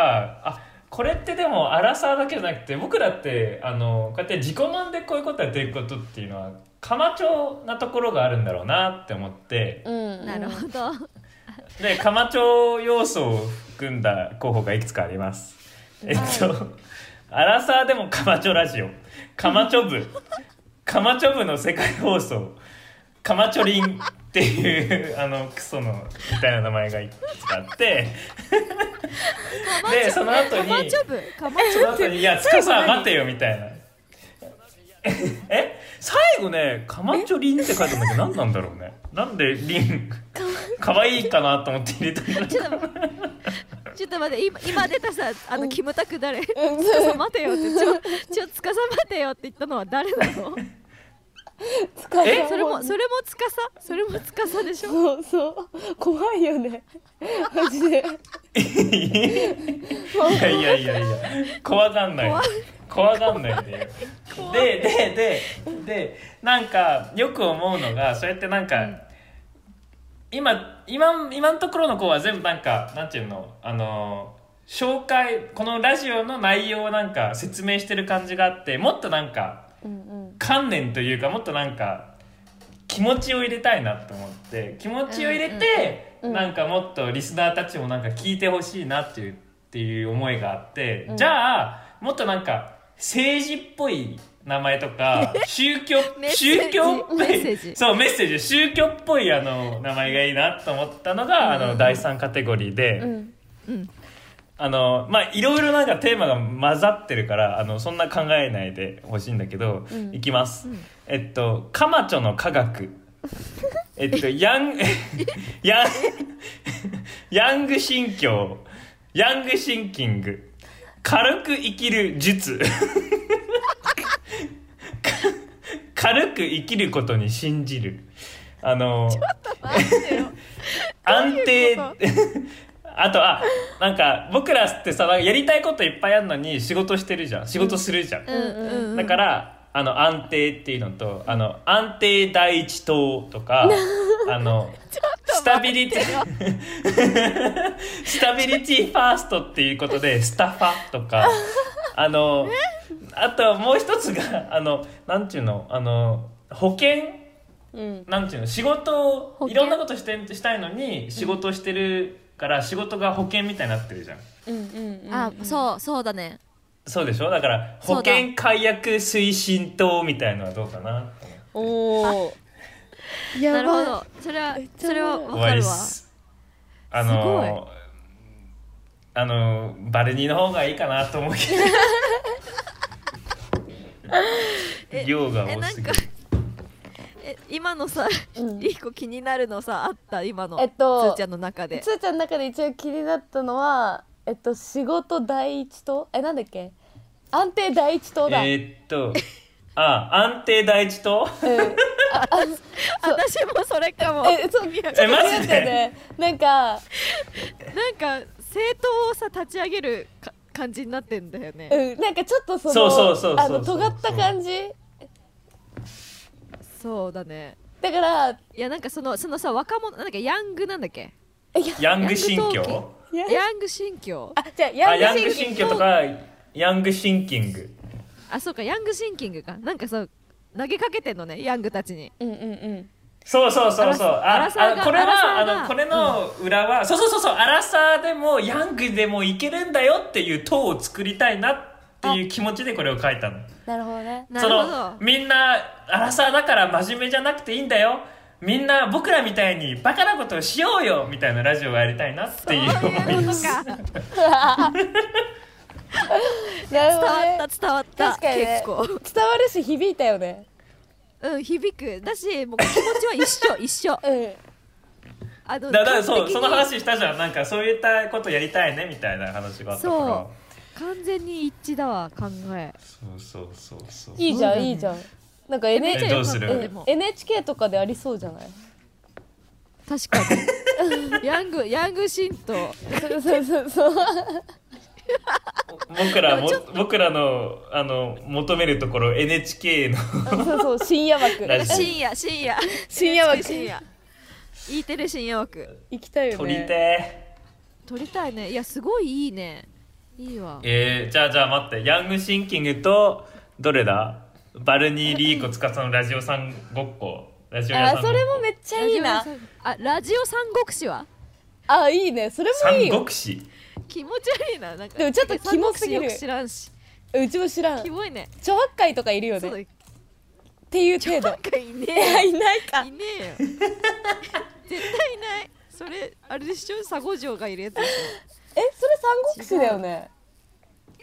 あこれってでもアラサーだけじゃなくて僕だってあのこうやって自己満でこういうことやってることっていうのはかまちょなところがあるんだろうなって思って。うん。なるほど。でかまちょ要素を含んだ候補がいくつかあります。えっとアラサーでもカマチョラジオ。カマチョ部。カマチョ部の世界放送。カマチョリンっていうあのクソのみたいな名前がいくつかあって。でその後にその後に「いや司待てよ」みたいな。え最後ね「カマチョリン」って書いてあるんだけど何なんだろうね。なんでリン可愛いかなと思って入れたんだちょっと待ってちょっと待って今今出たさあのキムタク誰？つかさ待てよって。ちょちょつかさ待てよって言ったのは誰なの？えそれもそれもつかさそれもつかさでしょ？そうそう。怖いよね。マジで。いやいやいやいや。怖がんない。で怖がんないでよ。ででででなんかよく思うのがそうやってなんか、今今今のところの子は全部なんかなんていうの？あの紹介このラジオの内容をなんか説明してる感じがあってもっとなんか観念というかもっとなんか気持ちを入れたいなと思って気持ちを入れて、うんうんなんかもっとリスナーたちもなんか聞いてほしいなっていうっていう思いがあって、うん。じゃあもっとなんか政治っぽい名前とか 宗教宗教っぽいそうメッセージ。宗教っぽいあの名前がいいなと思ったのが、あの第3カテゴリーで。うん。うんあのまあいろいろなんかテーマが混ざってるからあのそんな考えないでほしいんだけど、うん。いきます、うん。えっとカマチョの科学。えっとヤン ヤンヤング心境ヤングシンキング。軽く生きる術。軽く生きることに信じる。あの安定あとあなんか僕らってさやりたいこといっぱいあるのに仕事してるじゃん。仕事するじゃん、うんだからあの安定っていうのとあの安定第一党とか あの stability stability first っていうことでスタファとか あのあともう一つがあのなんていうのあの保険？うん。なんていうの仕事をいろんなことしてしたいのに仕事をしてるから仕事が保険みたいになってるじゃん。うんうんうんあそうそうだね。そうでしょ？だから保険解約推進党みたいのはどうかなと思って。おおない。るほど。それはそれはわかるわ。す。あのあのバルニーの方がいいかなと思うけど。量が多すぎるえ今のさうん。リーコ気になるのさあった？今の。えっとつーちゃんの中で。つーちゃんの中で一応気になったのはえっと仕事第一党？えなんだっけ？安定第一党だ、えーっとあ安定第一党？うんああ 私もそれかも。えそうちょっとえマジで？気になったよね。なんかなんか政党をさ立ち上げるか感じになってんだよね。うんなんかちょっとそのそうそうそうそう。あの尖った感じ？そうだね。だからいやなんかそのそのさ若者なんだっけ？ヤングなんだっけ？ヤング新ヤング居やヤング？新居。あじゃヤング新居とかヤングシンキング。あそうかヤングシンキングか。なんかそう投げかけてんのねヤングたちに。うんうんうん。そうそうそうそう。アあラサーがあこれはあのこれの裏は、そうそうそうそうアラサーでもヤングでもいけるんだよっていう党を作りたいなっていう気持ちでこれを書いたの。なるほどね。なるほそのど。みんなアラサーだから真面目じゃなくていいんだよ。みんな僕らみたいにバカなことをしようよ。みたいなラジオをやりたいなっていう思いです。かなる伝ほどねわった伝わった。確かにね。結構。伝わるし響いたよね。うん響く。だしもう気持ちは一緒。一緒。うん。あのだだからそうその話したじゃん。なんかそういったことやりたいねみたいな話があったから。そ完全に一致だわ考え。そうそうそうそう。いいじゃん、いいじゃん。なんかえ NHK, どうする？NHK とかでありそうじゃない？確かに。ヤングヤング神道そうそうそうそう。僕らも僕らのあの求めるところ NHK の。そうそう深夜枠。深夜深夜。深夜枠。深夜。E テレ深夜枠。行きたいよね。撮りて撮りたいね。いやすごいいいねいいわ。えー、じゃあじゃあ待って。ヤングシンキングとどれだ？バルニー・リーコ司のラジオさんごっこ。ラジオ屋さんあそれもめっちゃいいな。ラジオさんあラジオ三国志は？あいいね。それもいい三よ国志気持ち悪いな。なんかでもちょっとキモすぎる。三国志よく知らんし。うちも知らん。キモいね。超悪会とかいるよそう。だねっていう程度。なんかいね。いやいないか。いねえよ。絶対いない。それあれでしょ？佐護城がいるやつでしょ？えそれ三国志だよね？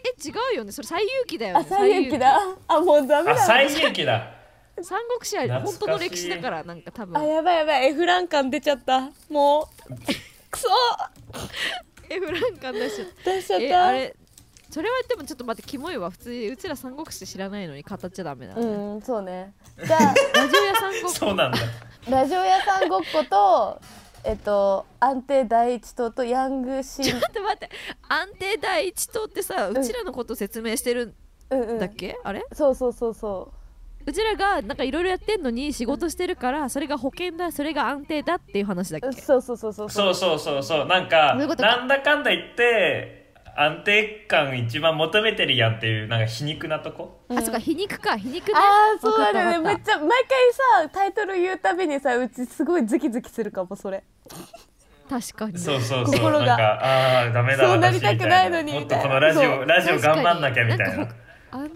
え違うよね。それ西遊記だよあね西遊記だ。あもうダメあだ最遊記だ。三国志は本当の歴史だからなんか多分。あやばいやばい。F ラン感出ちゃった。もう。くそ。えフランカン出しちゃっ出しちゃった。あれそれはでもちょっと待ってキモいわ。普通にうちら三国志知らないのに語っちゃダメだ、うんそうね。じゃあラジオ屋さんごっこそうなんだ。ラジオ屋さんごっことえっと安定第一党とヤングシン。ちょっと待って。安定第一党ってさうちらのこと説明してるんうんうん。だっけ、あれ？そうそうそうそう。ちらがなんかいろいろやってんのに仕事してるからそれが保険だそれが安定だっていう話だっけ？うそうそうそうそうそう。そうそうそうなんかなんだかんだ言って安定感一番求めてるやんっていうなんか皮肉なとこ？あそっか皮肉か。皮肉ね。ああそうだねめっちゃ毎回さタイトル言うたびにさうちすごいズキズキするかもそれ。た 確かに。そうそうそう。心が。なんかああーダメだそうなりたくな。いのにもっとこのみたいなラジオラジオ頑張んなきゃみたいな。ん安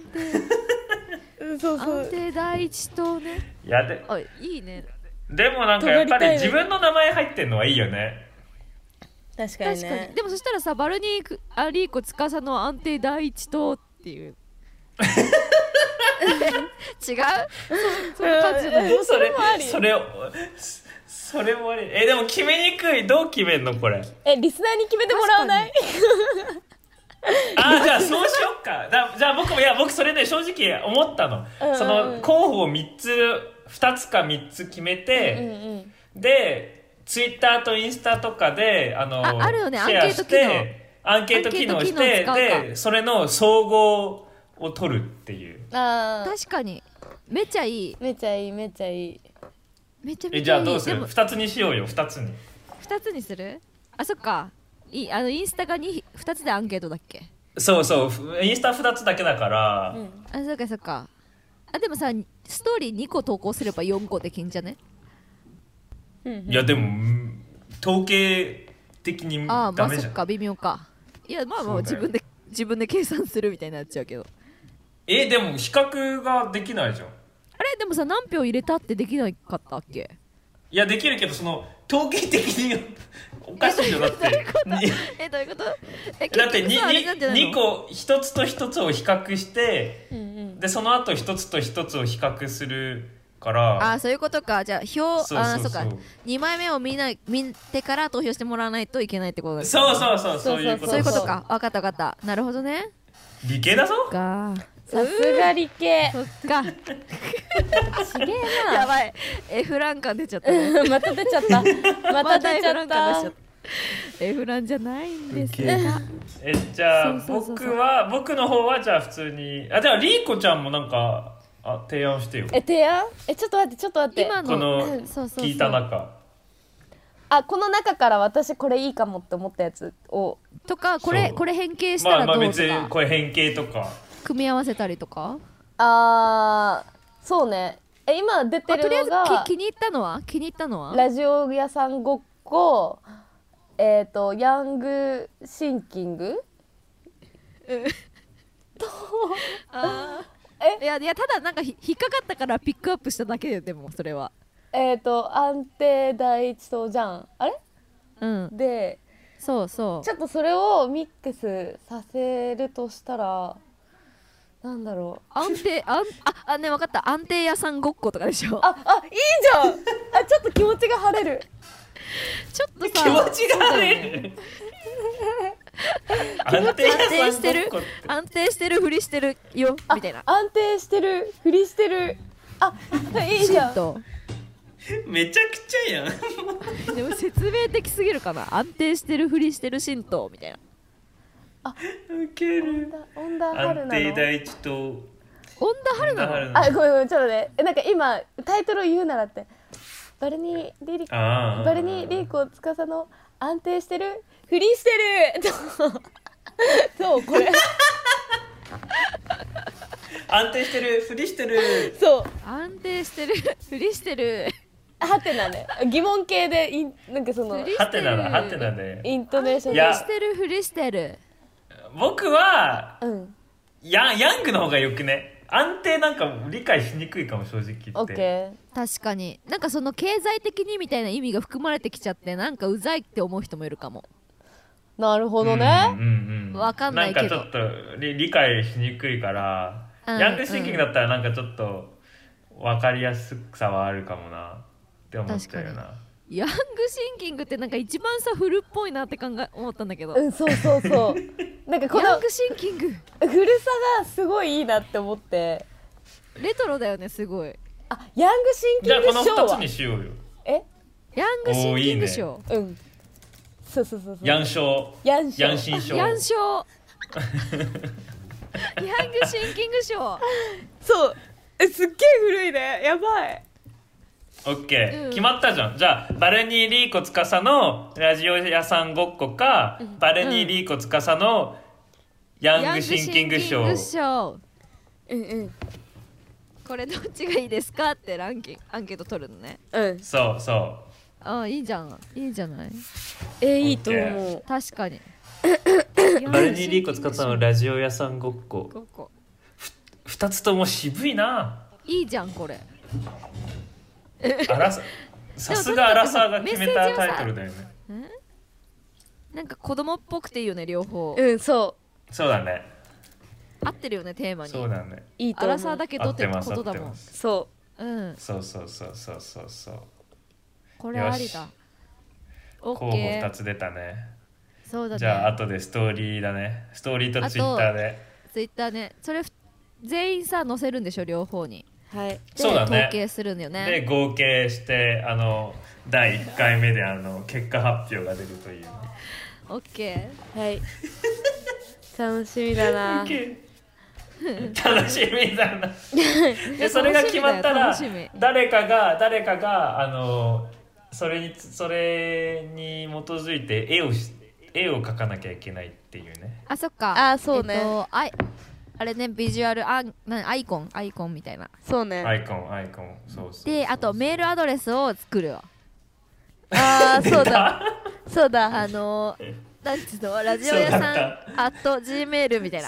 うんそう定安定第一党ね。いやであいいね。でもなんかやっぱり自分の名前入ってんのはいいよね。確か確かに。にねでもそしたらさバルニークアリーコ司の安定第一党っていう。違う？そそんな感じじゃなそれもあり。それをそれもありえでも決めにくい？どう決めんのこれ？えリスナーに決めてもらわない？あーじゃあそうしよっか。だじゃあ僕もいや僕それね正直思ったの、うんうんうん。その候補を3つ2つか3つ決めうんて、うん。でツイッターとインスタとかであのああるよね。シェアしてアンケート機能。アンケート機能してでそれの総合を取るっていう。ああ確かに。めっちゃいい。めっちゃいいめっちゃいいめちゃめえじゃちゃいい。あどうする？でも2つにしようよ2つに。2つにする？あそっか。いいあのインスタが 2, 2つでアンケートだっけ？そうそうインスタ2つだけだから、うん。あそっかそっか。あでもさストーリー2個投稿すれば4個できんじゃね？うんいやでもうん統計的にああまダメじゃん、あそっか微妙か。いやまあまあ自分で自分で計算するみたいになっちゃうけど。えでも比較ができないじゃんでもさ何票入れたってできなかったっけ？いやできるけどその統計的におかしいよだって。に えどういうこと？えだって結局さあれなんじゃないの？2個一つと一つを比較してうんうん。でその後一つと一つを比較するから。あそういうことか。じゃあ票そあそうか。2枚目を見ない見てから投票してもらわないといけないってことだそうそうそうそういうことそういうことか。分かった分かった。なるほどね。理系だぞ。かさすが理系。そっか。ちげえやばい。F ラン感出ちゃったな また出ちゃった。また出ちゃった。F ランじゃないんです。えじゃあそうそうそうそう。僕は僕の方はじゃあ普通にあでもリーコちゃんもなんかあ提案してよ。え提案？えちょっと待ってちょっと待って。今の。このそうそうそう。聞いた中。あこの中から私これいいかもって思ったやつを。とかこれこれ変形したまあまあらどうと別にかこれ変形とか組み合わせたりとか？あーそうね。え今出てあとりあえず気に入ったのは？気に入ったのは？ラジオ屋さんごっこえっ、とヤングシンキング？あえ？ーいやいやただなんかひ引っかかったからピックアップしただけででもそれは。えっ、と安定第一党じゃん。あれ？うん。でそうそう。ちょっとそれをミックスさせるとしたらなんだろう。安定あんああね分かった。安定屋さんごっことかでしょ。ああいいじゃん。あちょっと気持ちが晴れる。ちょっとさ気持ちが晴れる。安定安定してる？安定してるふりしてるよあみたいな。安定してるふりしてる。あいいじゃん。とめちゃくちゃやん。でも説明的すぎるかな。安定してるふりしてる神道みたいな。ウケる温暖春安なの？定第一と恩田春なの。あごめんごめんちょっとねえなんか今タイトルを言うならって。バルニーリリあー。バルニーリーコ司の安定してる？ふりしてる？そう？そう？これ。安定してる？ふりしてる？そう。安定してる？ふりしてる？はてなね。疑問形でいんなんかそのふりはてなだはてなでイントネーションいや。ふりしてる？ふりしてる？僕はうん。ヤンヤングの方がよくね？安定なんか理解しにくいかも正直言オッってケ確かに。なんかその経済的にみたいな意味が含まれてきちゃってなんかうざいって思う人もいるかも。ーなるほどね、うんうんうんわかんないけど。なんかちょっと理理解しにくいから、うんヤングシンキングだったらなんかちょっと分かりやすさはあるかもなって思っちゃうよなヤングシンキングってなんか一番さフルっぽいなって考え思ったんだけど、うんそうそうそう。なんかこのヤングシンキング。古さがすごいいいなって思って。レトロだよねすごい。あヤングシンキじゃあこのングショー2つはにしようよ。え？ヤングシンキングショー。うん。そうそうそうそう。ヤンショヤンショー。ーヤンシンショー。ヤンショー。ヤングシンキングショー。そう。えすっげえ古いね。やばいオッケー、うん。決まったじゃん。じゃあバルニー・リーコ司のラジオ屋さんごっこか、バルニー・リーコ司のヤングシンキングショー、ヤングシンキングショー。うんうん。これどっちがいいですかってランキングアンケート取るのね。うん。そうそああいいじゃん。いいじゃない？えー、いいと思う。確かに。う バルニー・リーコ司のラジオ屋さんごっこ。こ。こ2つとも渋いな。いいじゃんこれ あらささすがアラサーが決めたタイトルだよね。なんか子供っぽくていいよね両方。うんそそうだね。合ってるよねテーマに。そうだね。ういいと思う。アラサーだけどっ合っててますことだもんそう。ん。そうそうそうそうそうそう。これありだ。オ候補ッケ2ーつ出たね。そうだね。じゃあ後でストーリーだね。ストーリーとツイッターで。ツイッターね。それふ全員さ載せるんでしょ両方に。うはい。でそうだね。統計するんだよでね合計してあの第1回目であの結果発表が出るという。オッケはい。楽しみだな。楽しみだな。でそれが決まったら誰かが誰かがあのそれにそれに基づいて絵をし絵を描かなきゃいけないっていうね。ーあそっか。あそうね。えっとあいあれねビジュアルアンなアイコンアイコンみたいな。そうね。アイコンアイコンそうそう。であとメールアドレスを作るわ。あーそうだ。そうだ。あのー、なんつうのラジオ屋さんアット Gmail みたいな。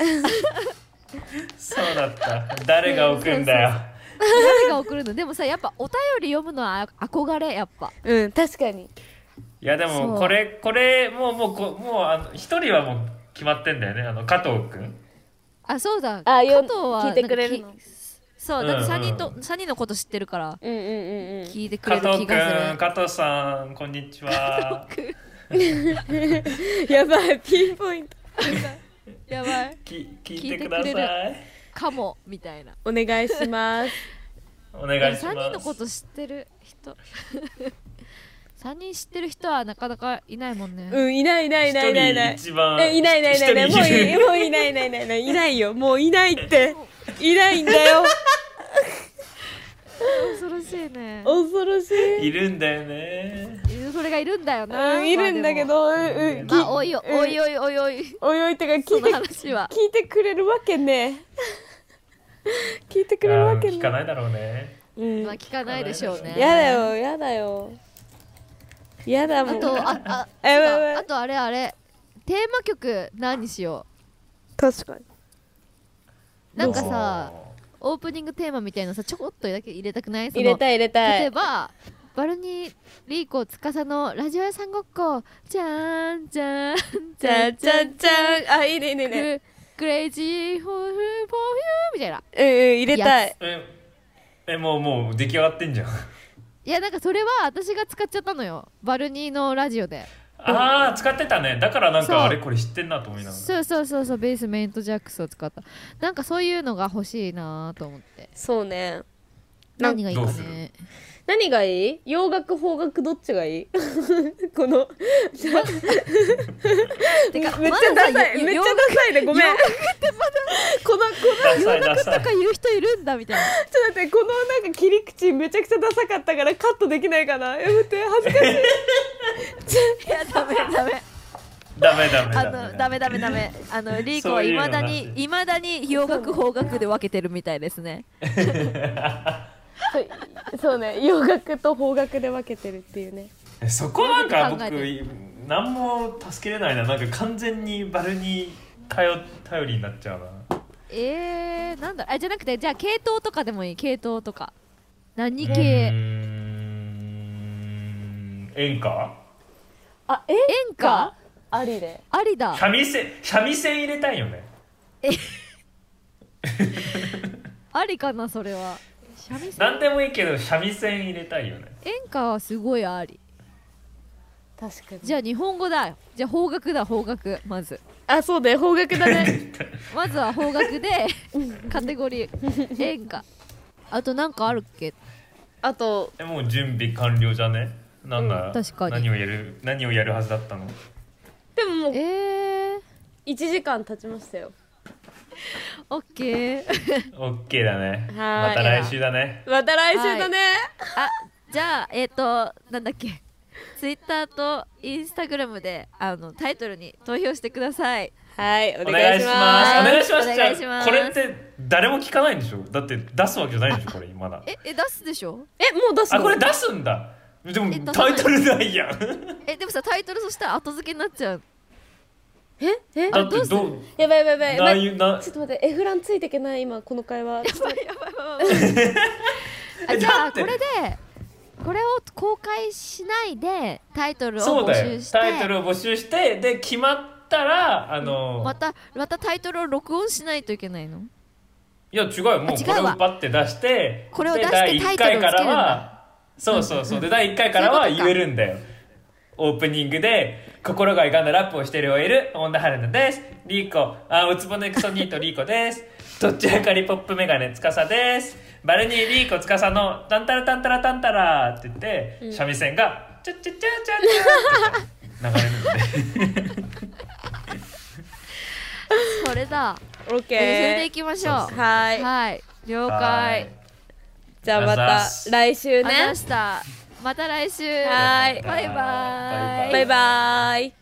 そうだった。誰が置くんだよ。誰が送るの？でもさやっぱお便り読むのは憧れやっぱ。うん確かに。いやでもこれこれもうもうこもうあの一人はもう決まってんだよね。あの加藤君あそうだ。あよ加藤は聞いてくれるの？そうだって3人と、うんうん三人のこと知ってるから。うんうんうんうん。聞いてくれる加藤気がする。君加藤さんこんにちは。やばいピンポイント。やばい。き聞いてください。かもみたいな。お願いします。お願いします。3人のこと知ってる人3人知ってる人はなかなかいないもんね、うんいないいないいないいないいない。一人一番。えいないいないいない。いないもういもういないいないいないいない。いないよ。もういないって。いないんだよ。恐ろしいね。恐ろしい。いるんだよね。それがいるんだよな、うんいるんだけど、うんうん、まあおいおうん。おいおいおいおい。おいおいってか聞そのいて話は。聞いてくれるわけね。聞いてくれるわけいや聞かねないだろうね。うん。まあ聞かないでしょうね。やだよやだよやだもんあとああ えやばいやばいあとあれあれ。テーマ曲何にしよ確かに。うなんかさオープニングテーマみたいなのさちょこっとだけ入れたくない？その入れたい入れたい。例えばバルニーリーコ司のラジオ屋さんごっこ。じゃーんじゃーんじゃじゃじゃんあいいねいいねいいね。ク Crazy for for you みたいな。うんうん入れたい。ええもうもう出来上がってんじゃんいやなんかそれは私が使っちゃったのよ。バルニーのラジオで。ああ使ってたね。だからなんかあれこれ知ってんなと思いながら。そうそうそうそうベースメントジャックスを使った。なんかそういうのが欲しいなと思って。そうね。何がいいかね何がいい？洋楽邦楽どっちがいい？このてか めっちゃダサい。めっちゃダサいね。ごめん。このこのダサいダサい。とか言う人いるんだみたいな。ちょっと待ってこのなんか切り口めちゃくちゃダサかったからカットできないかな？やめて。恥ずかしい。いやダメダメ。ダメダメあダメ。のダメダメダメ。あのリーコはいまだにいまだに洋楽邦楽で分けてるみたいですねそう そうね洋楽と邦楽で分けてるっていうね。えそこなんか僕何も助けれないな。なんか完全にバルに頼頼りになっちゃうな。えー、なんだ？あじゃなくてじゃあ系統とかでもいい？系統とか。何うー系ん。演歌？あ演演歌？ありで。ありだ。三味線三味線入れたいよね。ありかなそれは何でもいいけど三味線入れたいよね。演歌はすごいあり。確かに。じゃあ日本語だ。じゃあ邦楽だ邦楽。まず。あそうだよ。方角だね。まずは邦楽でカテゴリー。演歌。あとなんかあるっけ？あとえもう準備完了じゃね？なんだ、うん確かに。何をやる？何をやるはずだったの？でももうえー、1時間経ちましたよオッケーオッケーだね。はーい。また来週だね。また来週だね、あじゃあえっ、となんだっけ。ツイッターとインスタグラムであのタイトルに投票してください。はいおお願いします。お願いします。お願いします。じゃあこれって誰も聞かないんでしょ？だって出すわけじゃないんでしょこれまだ。ええ出すでしょ？えもう出すの？あこれ出すんだ。でもタイトルないやん。えでもさタイトルそしたら後付けになっちゃうえ？え？だってどうやばいやばいやばい。やばいちょっと待ってエフランついていけない？今この会話。ちょっと。待ってあじゃあこれでこれを公開しないでタイトルを募そうだよ。集して。タイトルを募集してで決まったらあのまたまたタイトルを録音しないといけないの？いや違うよ。もうこれをバッて出してこれを出してタイトルをつけるんだ。回からはそうそうそう。で第1回からは言えるんだよ。オープニングで心が歪んだラップをしている OL 女春菜です。リーコ。あおつぼねクソニートリーコです。どっちらかりポップメガネつかさです。バルニーリーコつかさのタンタラタンタラタンタラって言って、三味線がチャッチャッチャッチャッチャって流れるんでそれだ。オッケえーそれでーいきましょう。はい。はい。了は解い。じゃあまた来週ね。話したまた来週。はい。バイバーイ。バイバーイ